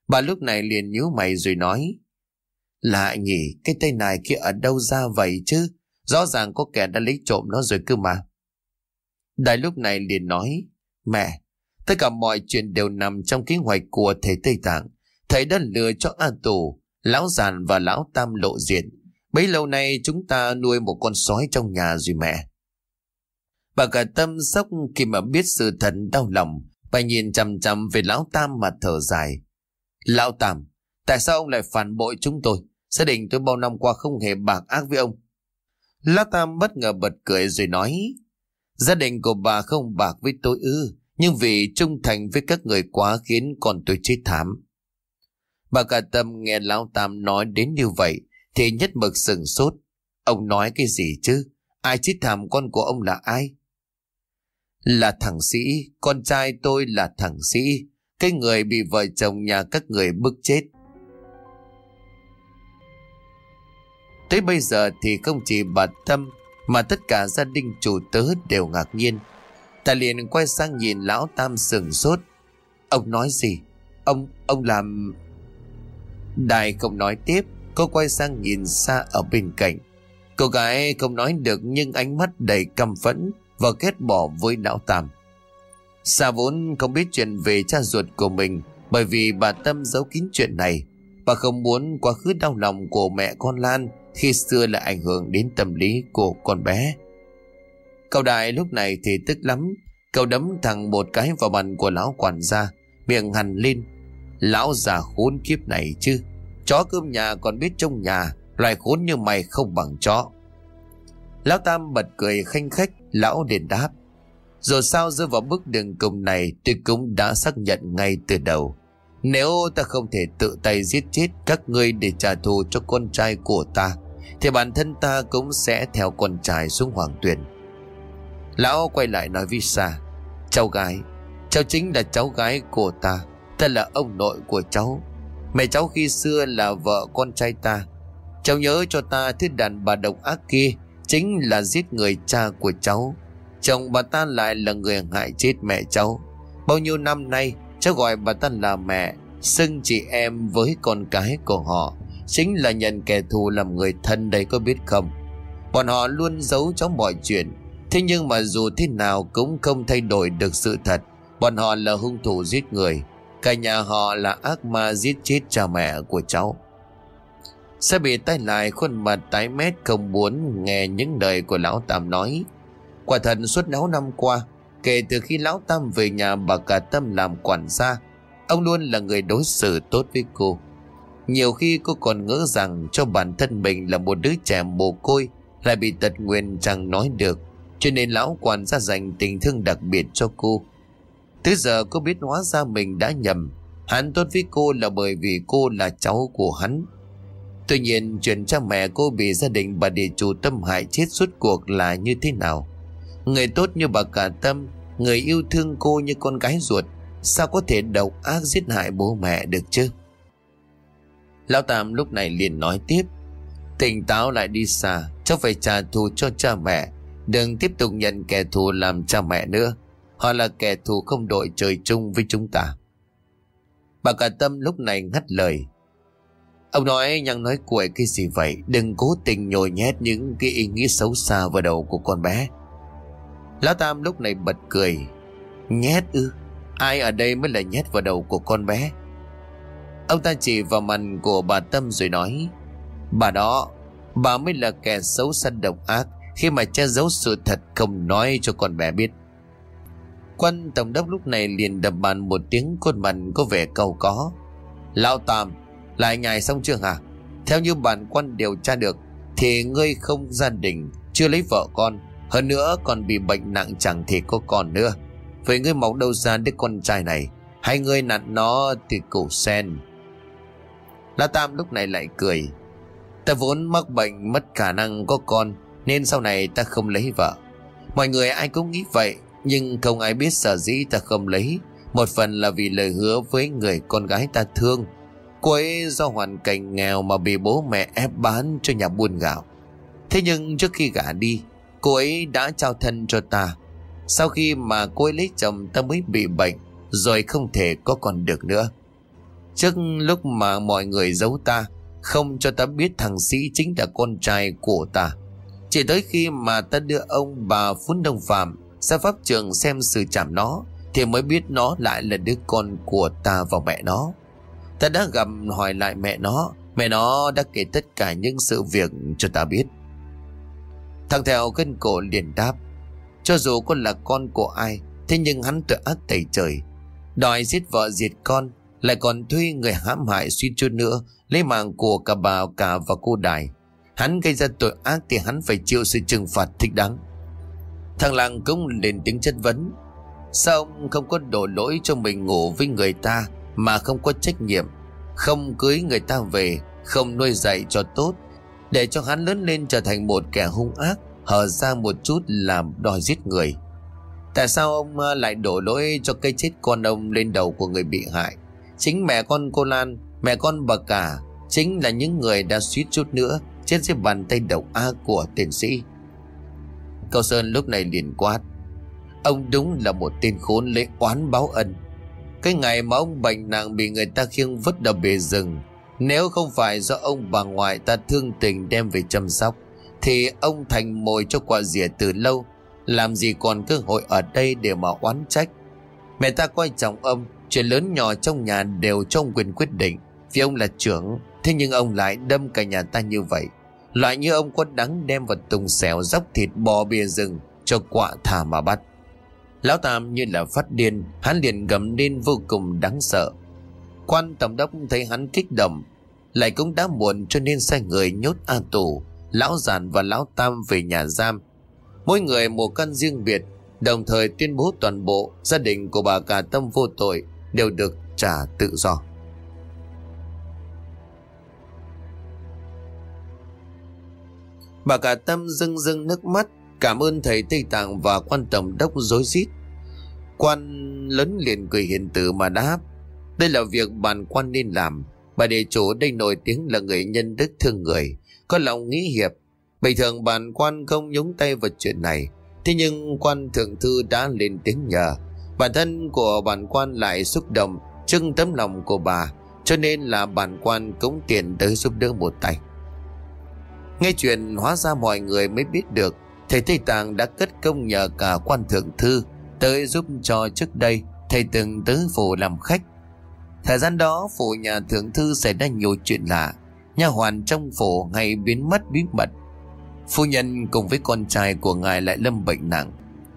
A: Bà lúc này liền nhíu mày rồi nói, Lạ nhỉ, cái tay này kia ở đâu ra vậy chứ? Rõ ràng có kẻ đã lấy trộm nó rồi cơ mà. Đại lúc này liền nói, mẹ, tất cả mọi chuyện đều nằm trong kế hoạch của thầy Tây Tạng. Thầy đã lừa cho A Tù, Lão Giàn và Lão Tam lộ diện. Bấy lâu nay chúng ta nuôi một con sói trong nhà rồi mẹ. Bà cả tâm sốc khi mà biết sự thật đau lòng. Bà nhìn chằm chằm về Lão Tam mà thở dài. Lão Tam, tại sao ông lại phản bội chúng tôi? Gia đình tôi bao năm qua không hề bạc ác với ông. Lão Tam bất ngờ bật cười rồi nói. Gia đình của bà không bạc với tôi ư. Nhưng vì trung thành với các người quá khiến con tôi chết thảm. Bà cả tâm nghe Lão Tam nói đến như vậy thì nhất mực sừng sốt. Ông nói cái gì chứ? Ai chết thảm con của ông là ai? Là thằng Sĩ, con trai tôi là thằng Sĩ. Cái người bị vợ chồng nhà các người bức chết. Tới bây giờ thì không chỉ bà Tâm mà tất cả gia đình chủ tớ đều ngạc nhiên. Ta liền quay sang nhìn lão Tam sừng sốt. Ông nói gì? Ông, ông làm... Đại không nói tiếp, cô quay sang nhìn xa ở bên cạnh. Cô gái không nói được nhưng ánh mắt đầy căm phẫn và ghét bỏ với lão Tam. Sa vốn không biết chuyện về cha ruột của mình bởi vì bà Tâm giấu kín chuyện này. Bà không muốn quá khứ đau lòng của mẹ con Lan khi xưa lại ảnh hưởng đến tâm lý của con bé. Cậu đại lúc này thì tức lắm. Cậu đấm thẳng một cái vào bàn của lão quản gia, miệng hằn lên. Lão già khốn kiếp này chứ. Chó cơm nhà còn biết trong nhà, loài khốn như mày không bằng chó. Lão Tam bật cười khanh khách, lão liền đáp. Rồi sao rơi vào bước đường cùng này tôi cũng đã xác nhận ngay từ đầu. Nếu ta không thể tự tay giết chết các ngươi để trả thù cho con trai của ta, thì bản thân ta cũng sẽ theo con trai xuống hoàng tuyển. Lão quay lại nói với Sa, cháu gái, cháu chính là cháu gái của ta, ta là ông nội của cháu. Mẹ cháu khi xưa là vợ con trai ta. Cháu nhớ cho ta thứ đàn bà độc ác kia chính là giết người cha của cháu. Chồng bà ta lại là người hại chết mẹ cháu. Bao nhiêu năm nay cháu gọi bà ta là mẹ, xưng chị em với con cái của họ. Chính là nhận kẻ thù làm người thân đây có biết không? Bọn họ luôn giấu cháu mọi chuyện. Thế nhưng mà dù thế nào cũng không thay đổi được sự thật. Bọn họ là hung thủ giết người. Cả nhà họ là ác ma giết chết cha mẹ của cháu. Sẽ bị tay lại khuôn mặt tái mét không muốn nghe những lời của lão Tam nói. Quả thật suốt nấu năm qua, kể từ khi lão Tam về nhà bà cả Tâm làm quản gia, ông luôn là người đối xử tốt với cô. Nhiều khi cô còn ngỡ rằng cho bản thân mình là một đứa trẻ mồ côi lại bị tật nguyền chẳng nói được, cho nên lão quản gia dành tình thương đặc biệt cho cô. Tới giờ cô biết hóa ra mình đã nhầm, hắn tốt với cô là bởi vì cô là cháu của hắn. Tuy nhiên chuyện cha mẹ cô bị gia đình bà địa chủ tâm hại chết suốt cuộc là như thế nào? Người tốt như bà cả tâm, người yêu thương cô như con gái ruột, sao có thể độc ác giết hại bố mẹ được chứ? Lão Tam lúc này liền nói tiếp, tỉnh táo lại đi xa, cháu phải trả thù cho cha mẹ, đừng tiếp tục nhận kẻ thù làm cha mẹ nữa. Họ là kẻ thù không đội trời chung với chúng ta. Bà cả tâm lúc này ngắt lời, Ông nói nhăng nói cuội cái gì vậy? Đừng cố tình nhồi nhét những cái ý nghĩ xấu xa vào đầu của con bé. Lão Tam lúc này bật cười, Nhét ư? Ai ở đây mới là nhét vào đầu của con bé? Ông ta chỉ vào mặt của bà Tâm rồi nói, Bà đó, Bà mới là kẻ xấu xa độc ác Khi mà che giấu sự thật không nói cho con bé biết. Quân tổng đốc lúc này liền đập bàn một tiếng, khuôn mặt có vẻ cầu có. Lão Tam lại nhài xong chưa hả? Theo như bản quan điều tra được, Thì ngươi không gia đình, Chưa lấy vợ con, Hơn nữa còn bị bệnh nặng chẳng thể có con nữa. Vậy ngươi mọc đâu ra đứa con trai này? Hay ngươi nặn nó từ củ sen? La Tam lúc này lại cười. Ta vốn mắc bệnh mất khả năng có con, Nên sau này ta không lấy vợ. Mọi người ai cũng nghĩ vậy, Nhưng không ai biết sở dĩ ta không lấy. Một phần là vì lời hứa với người con gái ta thương Cô ấy do hoàn cảnh nghèo mà bị bố mẹ ép bán cho nhà buôn gạo. Thế nhưng trước khi gả đi, cô ấy đã trao thân cho ta. Sau khi mà cô ấy lấy chồng ta mới bị bệnh, rồi không thể có còn được nữa. Trước lúc mà mọi người giấu ta, không cho ta biết thằng Sĩ chính là con trai của ta. Chỉ tới khi mà ta đưa ông bà Phún Đông Phạm ra pháp trường xem sự chạm nó thì mới biết nó lại là đứa con của ta và mẹ nó. Ta đã gặp hỏi lại mẹ nó, mẹ nó đã kể tất cả những sự việc cho ta biết. Thằng theo gân cổ liền đáp, cho dù con là con của ai, thế nhưng hắn tội ác tẩy trời. Đòi giết vợ diệt con, lại còn thuê người hãm hại suy chút nữa, lấy mạng của cả bà cả và cô đài. Hắn gây ra tội ác thì hắn phải chịu sự trừng phạt thích đáng. Thằng làng cũng lên tiếng chất vấn, Sao ông không có đổ lỗi cho mình ngủ với người ta mà không có trách nhiệm, Không cưới người ta về, Không nuôi dạy cho tốt, Để cho hắn lớn lên trở thành một kẻ hung ác Hở ra một chút làm đòi giết người. Tại sao ông ờ, lại đổ lỗi cho cây chết con ông lên đầu của người bị hại? Chính mẹ con cô Lan, Mẹ con bà cả, Chính là những người đã suýt chút nữa Chết dưới bàn tay độc ác của tiến sĩ. Cao Sơn lúc này liền quát. Ông đúng là một tên khốn lấy oán báo ân. Cái ngày mà ông bệnh nặng bị người ta khiêng vứt đập bề rừng. Nếu không phải do ông bà ngoại ta thương tình đem về chăm sóc, Thì ông thành mồi cho quả rỉa từ lâu. Làm gì còn cơ hội ở đây để mà oán trách? Mẹ ta coi trọng ông, Chuyện lớn nhỏ trong nhà đều trong quyền quyết định, Vì ông là trưởng. Thế nhưng ông lại đâm cả nhà ta như vậy. Loại như ông có đáng đem vào tùng xẻo dốc thịt bò bìa rừng Cho quạ thả mà bắt. Lão Tam như là phát điên, Hắn liền gầm lên vô cùng đáng sợ. Quan tổng đốc thấy hắn kích động, Lại cũng đã muộn cho nên sai người nhốt A Tù Lão Giản và Lão Tam về nhà giam. Mỗi người một căn riêng biệt, Đồng thời tuyên bố toàn bộ Gia đình của bà cả tâm vô tội Đều được trả tự do. Bà cả tâm rưng rưng nước mắt Cảm ơn thầy Tây Tạng và quan tổng đốc dối rít. Quan lớn liền cười hiền tử mà đáp, Đây là việc bản quan nên làm. Bà đề chủ đây nổi tiếng là người nhân đức thương người, Có lòng nghĩ hiệp. Bình thường bản quan không nhúng tay vào chuyện này, Thế nhưng quan thượng thư đã lên tiếng nhờ. Bản thân của bản quan lại xúc động, Trưng tấm lòng của bà, Cho nên là bản quan cũng tiền tới giúp đỡ một tay. Nghe chuyện hóa ra mọi người mới biết được Thầy Tây Tạng đã cất công nhờ cả quan thượng thư Tới giúp cho trước đây Thầy từng tới phủ làm khách. Thời gian đó phủ nhà thượng thư xảy ra nhiều chuyện lạ. Nhà hoàn trong phủ ngày biến mất bí mật. Phu nhân cùng với con trai của ngài lại lâm bệnh nặng.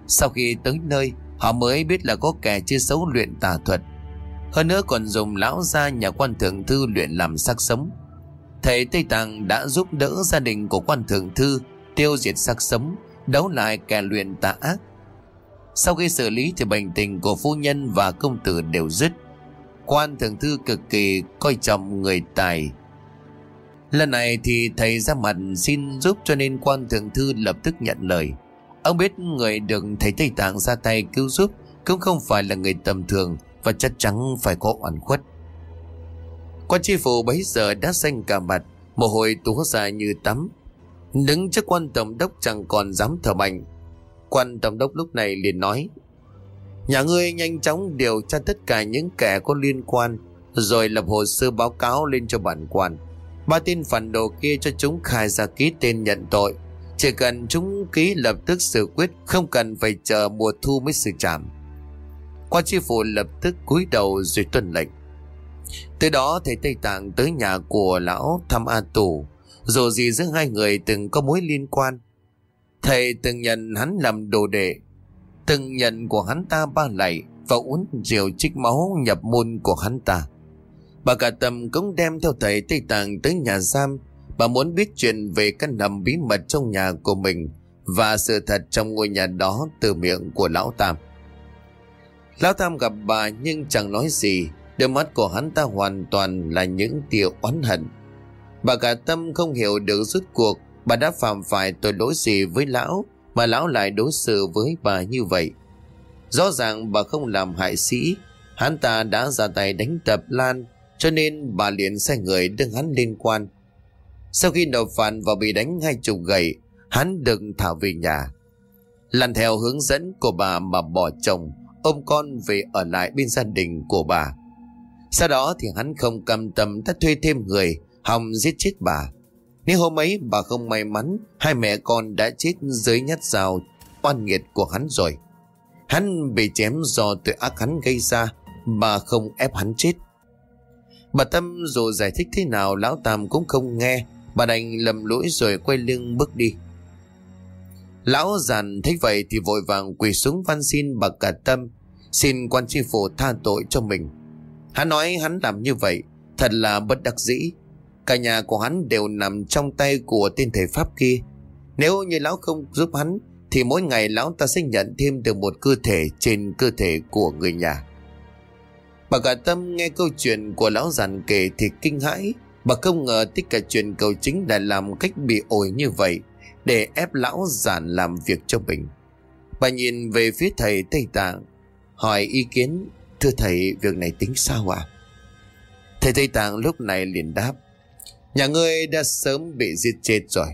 A: Sau khi tới nơi, Họ mới biết là có kẻ chia xấu luyện tà thuật. Hơn nữa còn dùng lão gia nhà quan thượng thư luyện làm xác sống. Thầy Tây Tạng đã giúp đỡ gia đình của quan thượng thư tiêu diệt xác sống, đấu lại kẻ luyện tà ác. Sau khi xử lý thì bệnh tình của phu nhân và công tử đều dứt. Quan thượng thư cực kỳ coi trọng người tài. Lần này thì thầy ra mặt xin giúp cho nên quan thượng thư lập tức nhận lời. Ông biết người được thầy Tây Tạng ra tay cứu giúp cũng không phải là người tầm thường và chắc chắn phải có oan khuất. Quan tri phủ bấy giờ đã xanh cả mặt, mồ hôi túa ra như tắm, Đứng trước quan tổng đốc chẳng còn dám thở mạnh. Quan tổng đốc lúc này liền nói, Nhà ngươi nhanh chóng điều tra tất cả những kẻ có liên quan, Rồi lập hồ sơ báo cáo lên cho bản quan. Ba tin phản đồ kia cho chúng khai ra ký tên nhận tội. Chỉ cần chúng ký lập tức xử quyết, Không cần phải chờ mùa thu mới xử trảm. Quan tri phủ lập tức cúi đầu rồi tuân lệnh. Từ đó thầy Tây Tạng tới nhà của lão thăm A Tù dù gì giữa hai người từng có mối liên quan, Thầy từng nhận hắn làm đồ đệ, Từng nhận của hắn ta ba lạy Và uống rượu trích máu nhập môn của hắn ta. Bà cả tâm cũng đem theo thầy Tây Tạng tới nhà giam. Bà muốn biết chuyện về căn hầm bí mật trong nhà của mình Và sự thật trong ngôi nhà đó từ miệng của Lão Tam. Lão Tam gặp bà nhưng chẳng nói gì. Đôi mắt của hắn ta hoàn toàn là những tia oán hận. Bà cả tâm không hiểu được rút cuộc bà đã phạm phải tội lỗi gì với lão mà lão lại đối xử với bà như vậy. Rõ ràng bà không làm hại sĩ, hắn ta đã ra tay đánh tập Lan cho nên bà liền sai người đưa hắn liên quan. Sau khi nộp phạt và bị đánh hai chục gậy, hắn được thả về nhà. Làm theo hướng dẫn của bà mà bỏ chồng, ôm con về ở lại bên gia đình của bà. Sau đó thì hắn không cầm tâm đã thuê thêm người hòng giết chết bà. Nếu hôm ấy bà không may mắn, hai mẹ con đã chết dưới nhát dao oan nghiệt của hắn rồi. Hắn bị chém do tội ác hắn gây ra, bà không ép hắn chết. Bà Tâm dù giải thích thế nào lão Tam cũng không nghe, bà đành lầm lỗi rồi quay lưng bước đi. Lão giàn thấy vậy thì vội vàng quỳ xuống van xin bà cả Tâm, xin quan tri phủ tha tội cho mình. Hắn nói hắn làm như vậy, thật là bất đắc dĩ. Cả nhà của hắn đều nằm trong tay của tên thầy Pháp kia. Nếu như lão không giúp hắn, thì mỗi ngày lão ta sẽ nhận thêm được một cơ thể trên cơ thể của người nhà. Bà cả tâm nghe câu chuyện của lão giàn kể thì kinh hãi. Bà không ngờ tất cả chuyện cầu chính đã làm cách bị ổi như vậy để ép lão giàn làm việc cho mình. Bà nhìn về phía thầy Tây Tạng hỏi ý kiến thưa thầy việc này tính sao ạ? À? Thầy Tây Tạng lúc này liền đáp nhà ngươi đã sớm bị giết chết rồi.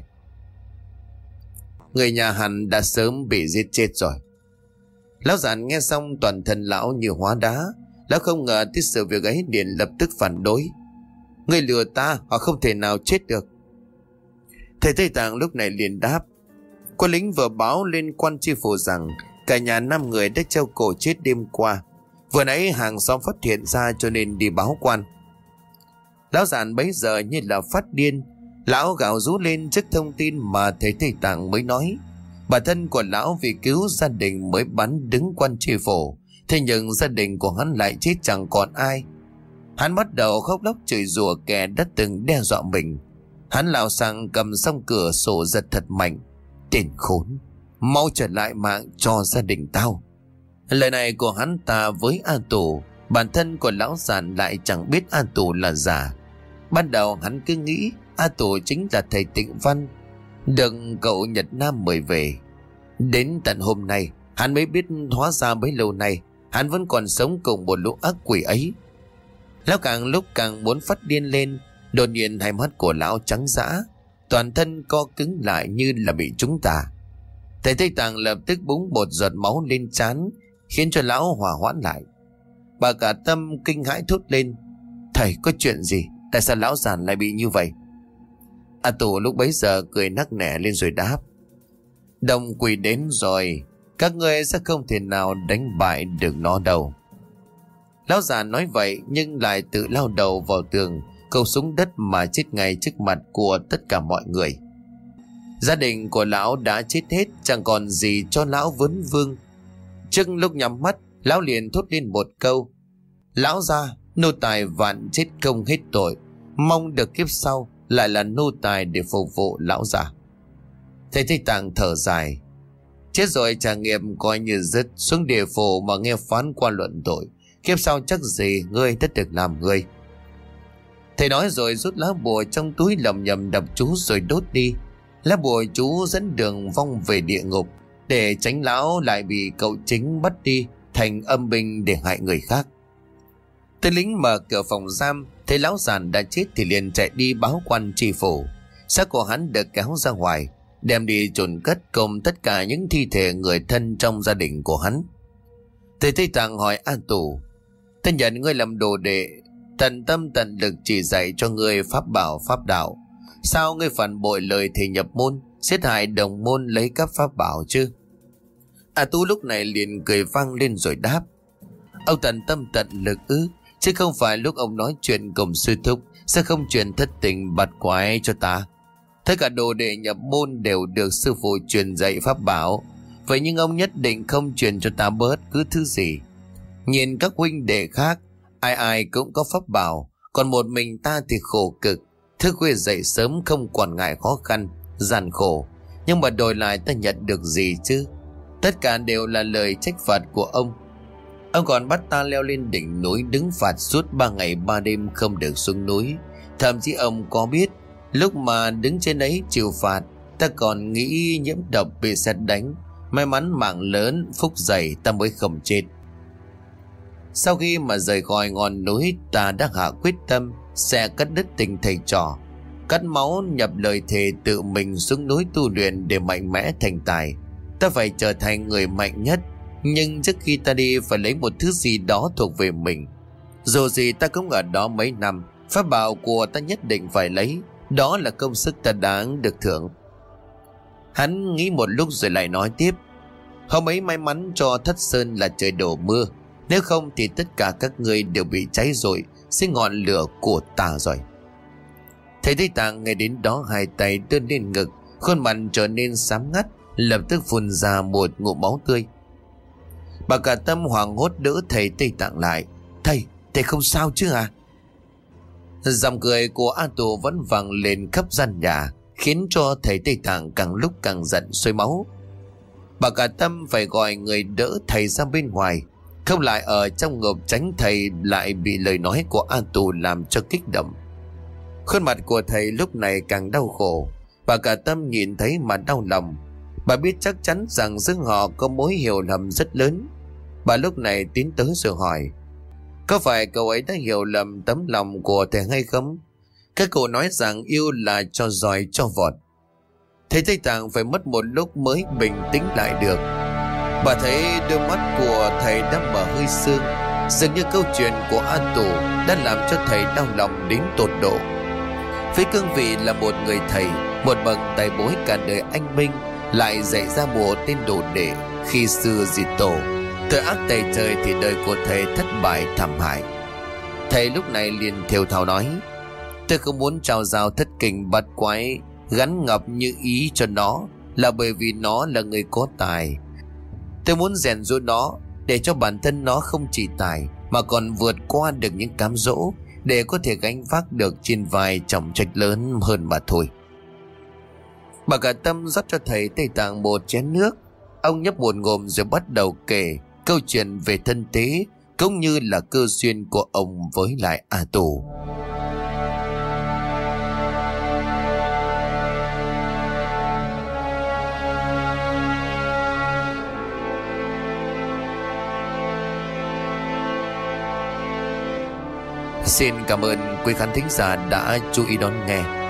A: Người nhà hắn đã sớm bị giết chết rồi. Lão giản nghe xong toàn thân lão như hóa đá. Lão không ngờ tới sự việc ấy liền lập tức phản đối. Người lừa ta, họ không thể nào chết được. Thầy Tây Tạng lúc này liền đáp. Quân lính vừa báo lên quan tri phủ rằng, Cả nhà năm người đã treo cổ chết đêm qua. Vừa nãy hàng xóm phát hiện ra cho nên đi báo quan. Lão giản bấy giờ như là phát điên, Lão gạo rú lên trước thông tin mà thầy Tây Tạng mới nói. Bản thân của lão vì cứu gia đình mới bắn đứng quan tri phủ, Thế nhưng gia đình của hắn lại chết chẳng còn ai. Hắn bắt đầu khóc lóc chửi rủa kẻ đã từng đe dọa mình. Hắn lao sang cầm xong cửa sổ giật thật mạnh. Tên khốn, Mau trở lại mạng cho gia đình tao. Lời này của hắn ta với A Tù. Bản thân của lão giản lại chẳng biết A Tù là giả. Ban đầu hắn cứ nghĩ A Tù chính là thầy tịnh văn. Đừng cậu Nhật Nam mời về. Đến tận hôm nay, Hắn mới biết hóa ra bấy lâu nay, Hắn vẫn còn sống cùng một lũ ác quỷ ấy. Lão càng lúc càng muốn phát điên lên, Đột nhiên hai mắt của lão trắng dã, Toàn thân co cứng lại như là bị trúng tà. Thầy Tây tàng lập tức búng bột giọt máu lên chán Khiến cho lão hòa hoãn lại. Bà cả tâm kinh hãi thốt lên. Thầy có chuyện gì? Tại sao lão giàn lại bị như vậy? A tù lúc bấy giờ cười nắc nẻ lên rồi đáp. Đồng quỷ đến rồi, Các ngươi sẽ không thể nào đánh bại được nó đâu. Lão già nói vậy nhưng lại tự lao đầu vào tường Câu súng đất mà chết ngay trước mặt của tất cả mọi người. Gia đình của lão đã chết hết, Chẳng còn gì cho lão vấn vương. Trước lúc nhắm mắt Lão liền thốt lên một câu. Lão ra nô tài vạn chết công hết tội. Mong được kiếp sau Lại là nô tài để phục vụ lão già Thầy Thích Tạng thở dài. Chết rồi trả nghiệp coi như dứt. Xuống địa phủ mà nghe phán qua luận tội. Kiếp sau chắc gì ngươi tất được làm ngươi. Thầy nói rồi rút lá bùa trong túi lầm nhầm đập chú rồi đốt đi. Lá bùa chú dẫn đường vong về địa ngục. Để tránh lão lại bị cậu chính bắt đi. Thành âm binh để hại người khác. Tên lính mở cửa phòng giam, Thấy lão giàn đã chết thì liền chạy đi báo quan tri phủ. Xác của hắn được kéo ra ngoài, Đem đi chôn cất cùng tất cả những thi thể người thân trong gia đình của hắn. Thầy Tây Tạng hỏi An Tù Ta nhận ngươi làm đồ đệ, Tận tâm tận lực chỉ dạy cho ngươi pháp bảo, pháp đạo. Sao ngươi phản bội lời thầy nhập môn, Giết hại đồng môn lấy các pháp bảo chứ? A tú lúc này liền cười vang lên rồi đáp. Ông tận tâm tận lực ư, Chứ không phải lúc ông nói chuyện cùng sư thúc Sẽ không truyền thất tình bạt quái cho ta. Tất cả đồ đệ nhập môn đều được sư phụ truyền dạy pháp bảo. Vậy nhưng ông nhất định không truyền cho ta bớt cứ thứ gì. Nhìn các huynh đệ khác, Ai ai cũng có pháp bảo, Còn một mình ta thì khổ cực. Thức khuya dậy sớm không quản ngại khó khăn, Gian khổ. Nhưng mà đổi lại ta nhận được gì chứ? Tất cả đều là lời trách phạt của ông. Ông còn bắt ta leo lên đỉnh núi Đứng phạt suốt ba ngày ba đêm không được xuống núi. Thậm chí ông có biết, Lúc mà đứng trên ấy chịu phạt, Ta còn nghĩ nhiễm độc bị xét đánh. May mắn mạng lớn, Phúc dày, ta mới không chết. Sau khi mà rời khỏi ngọn núi, ta đã hạ quyết tâm, sẽ cắt đứt tình thầy trò, cắt máu nhập lời thề tự mình xuống núi tu luyện để mạnh mẽ thành tài ta phải trở thành người mạnh nhất. Nhưng trước khi ta đi, phải lấy một thứ gì đó thuộc về mình. Dù gì ta cũng ở đó mấy năm, Pháp bảo của ta nhất định phải lấy. Đó là công sức ta đáng được thưởng. Hắn nghĩ một lúc rồi lại nói tiếp. Hôm ấy may mắn cho thất sơn là trời đổ mưa. Nếu không thì tất cả các người đều bị cháy rồi, Sẽ ngọn lửa của ta rồi. Thầy Tây Tạng nghe đến đó hai tay đưa lên ngực, Khuôn mặt trở nên xám ngắt. Lập tức phun ra một ngụm máu tươi. Bà cả tâm hoàng hốt đỡ thầy Tây Tạng lại. Thầy, thầy không sao chứ à Dòng cười của A Tù vẫn vang lên khắp gian nhà Khiến cho thầy Tây Tạng càng lúc càng giận sôi máu. Bà cả tâm phải gọi người đỡ thầy ra bên ngoài Không lại ở trong ngộp tránh thầy lại bị lời nói của A Tù làm cho kích động. Khuôn mặt của thầy lúc này càng đau khổ. Bà cả tâm nhìn thấy mà đau lòng. Bà biết chắc chắn rằng giữa họ có mối hiểu lầm rất lớn. Bà lúc này tiến tới rồi hỏi, Có phải cậu ấy đã hiểu lầm tấm lòng của thầy hay không? Các cậu nói rằng yêu là cho giỏi, cho vọt. Thầy Tây Tạng phải mất một lúc mới bình tĩnh lại được. Bà thấy đôi mắt của thầy đã mở hơi sương, Dường như câu chuyện của An Tù đã làm cho thầy đau lòng đến tột độ. Với cương vị là một người thầy, Một bậc tài bối cả đời anh Minh lại dạy ra bộ tên đồ đệ Khi xưa diệt tổ. Tội ác tày trời thì đời của thầy thất bại thảm hại. Thầy lúc này liền theo thào nói, Tôi không muốn trao giao thất kinh bắt quái Gắn ngập như ý cho nó, Là bởi vì nó là người có tài. Tôi muốn rèn dỗ nó Để cho bản thân nó không chỉ tài, Mà còn vượt qua được những cám dỗ để có thể gánh vác được trên vai trọng trách lớn hơn mà thôi. Bà cả tâm rót cho thầy Tây Tạng một chén nước. Ông nhấp một ngụm rồi bắt đầu kể câu chuyện về thân tế cũng như là cơ duyên của ông với lại A Tù. Xin cảm ơn quý khán thính giả đã chú ý đón nghe.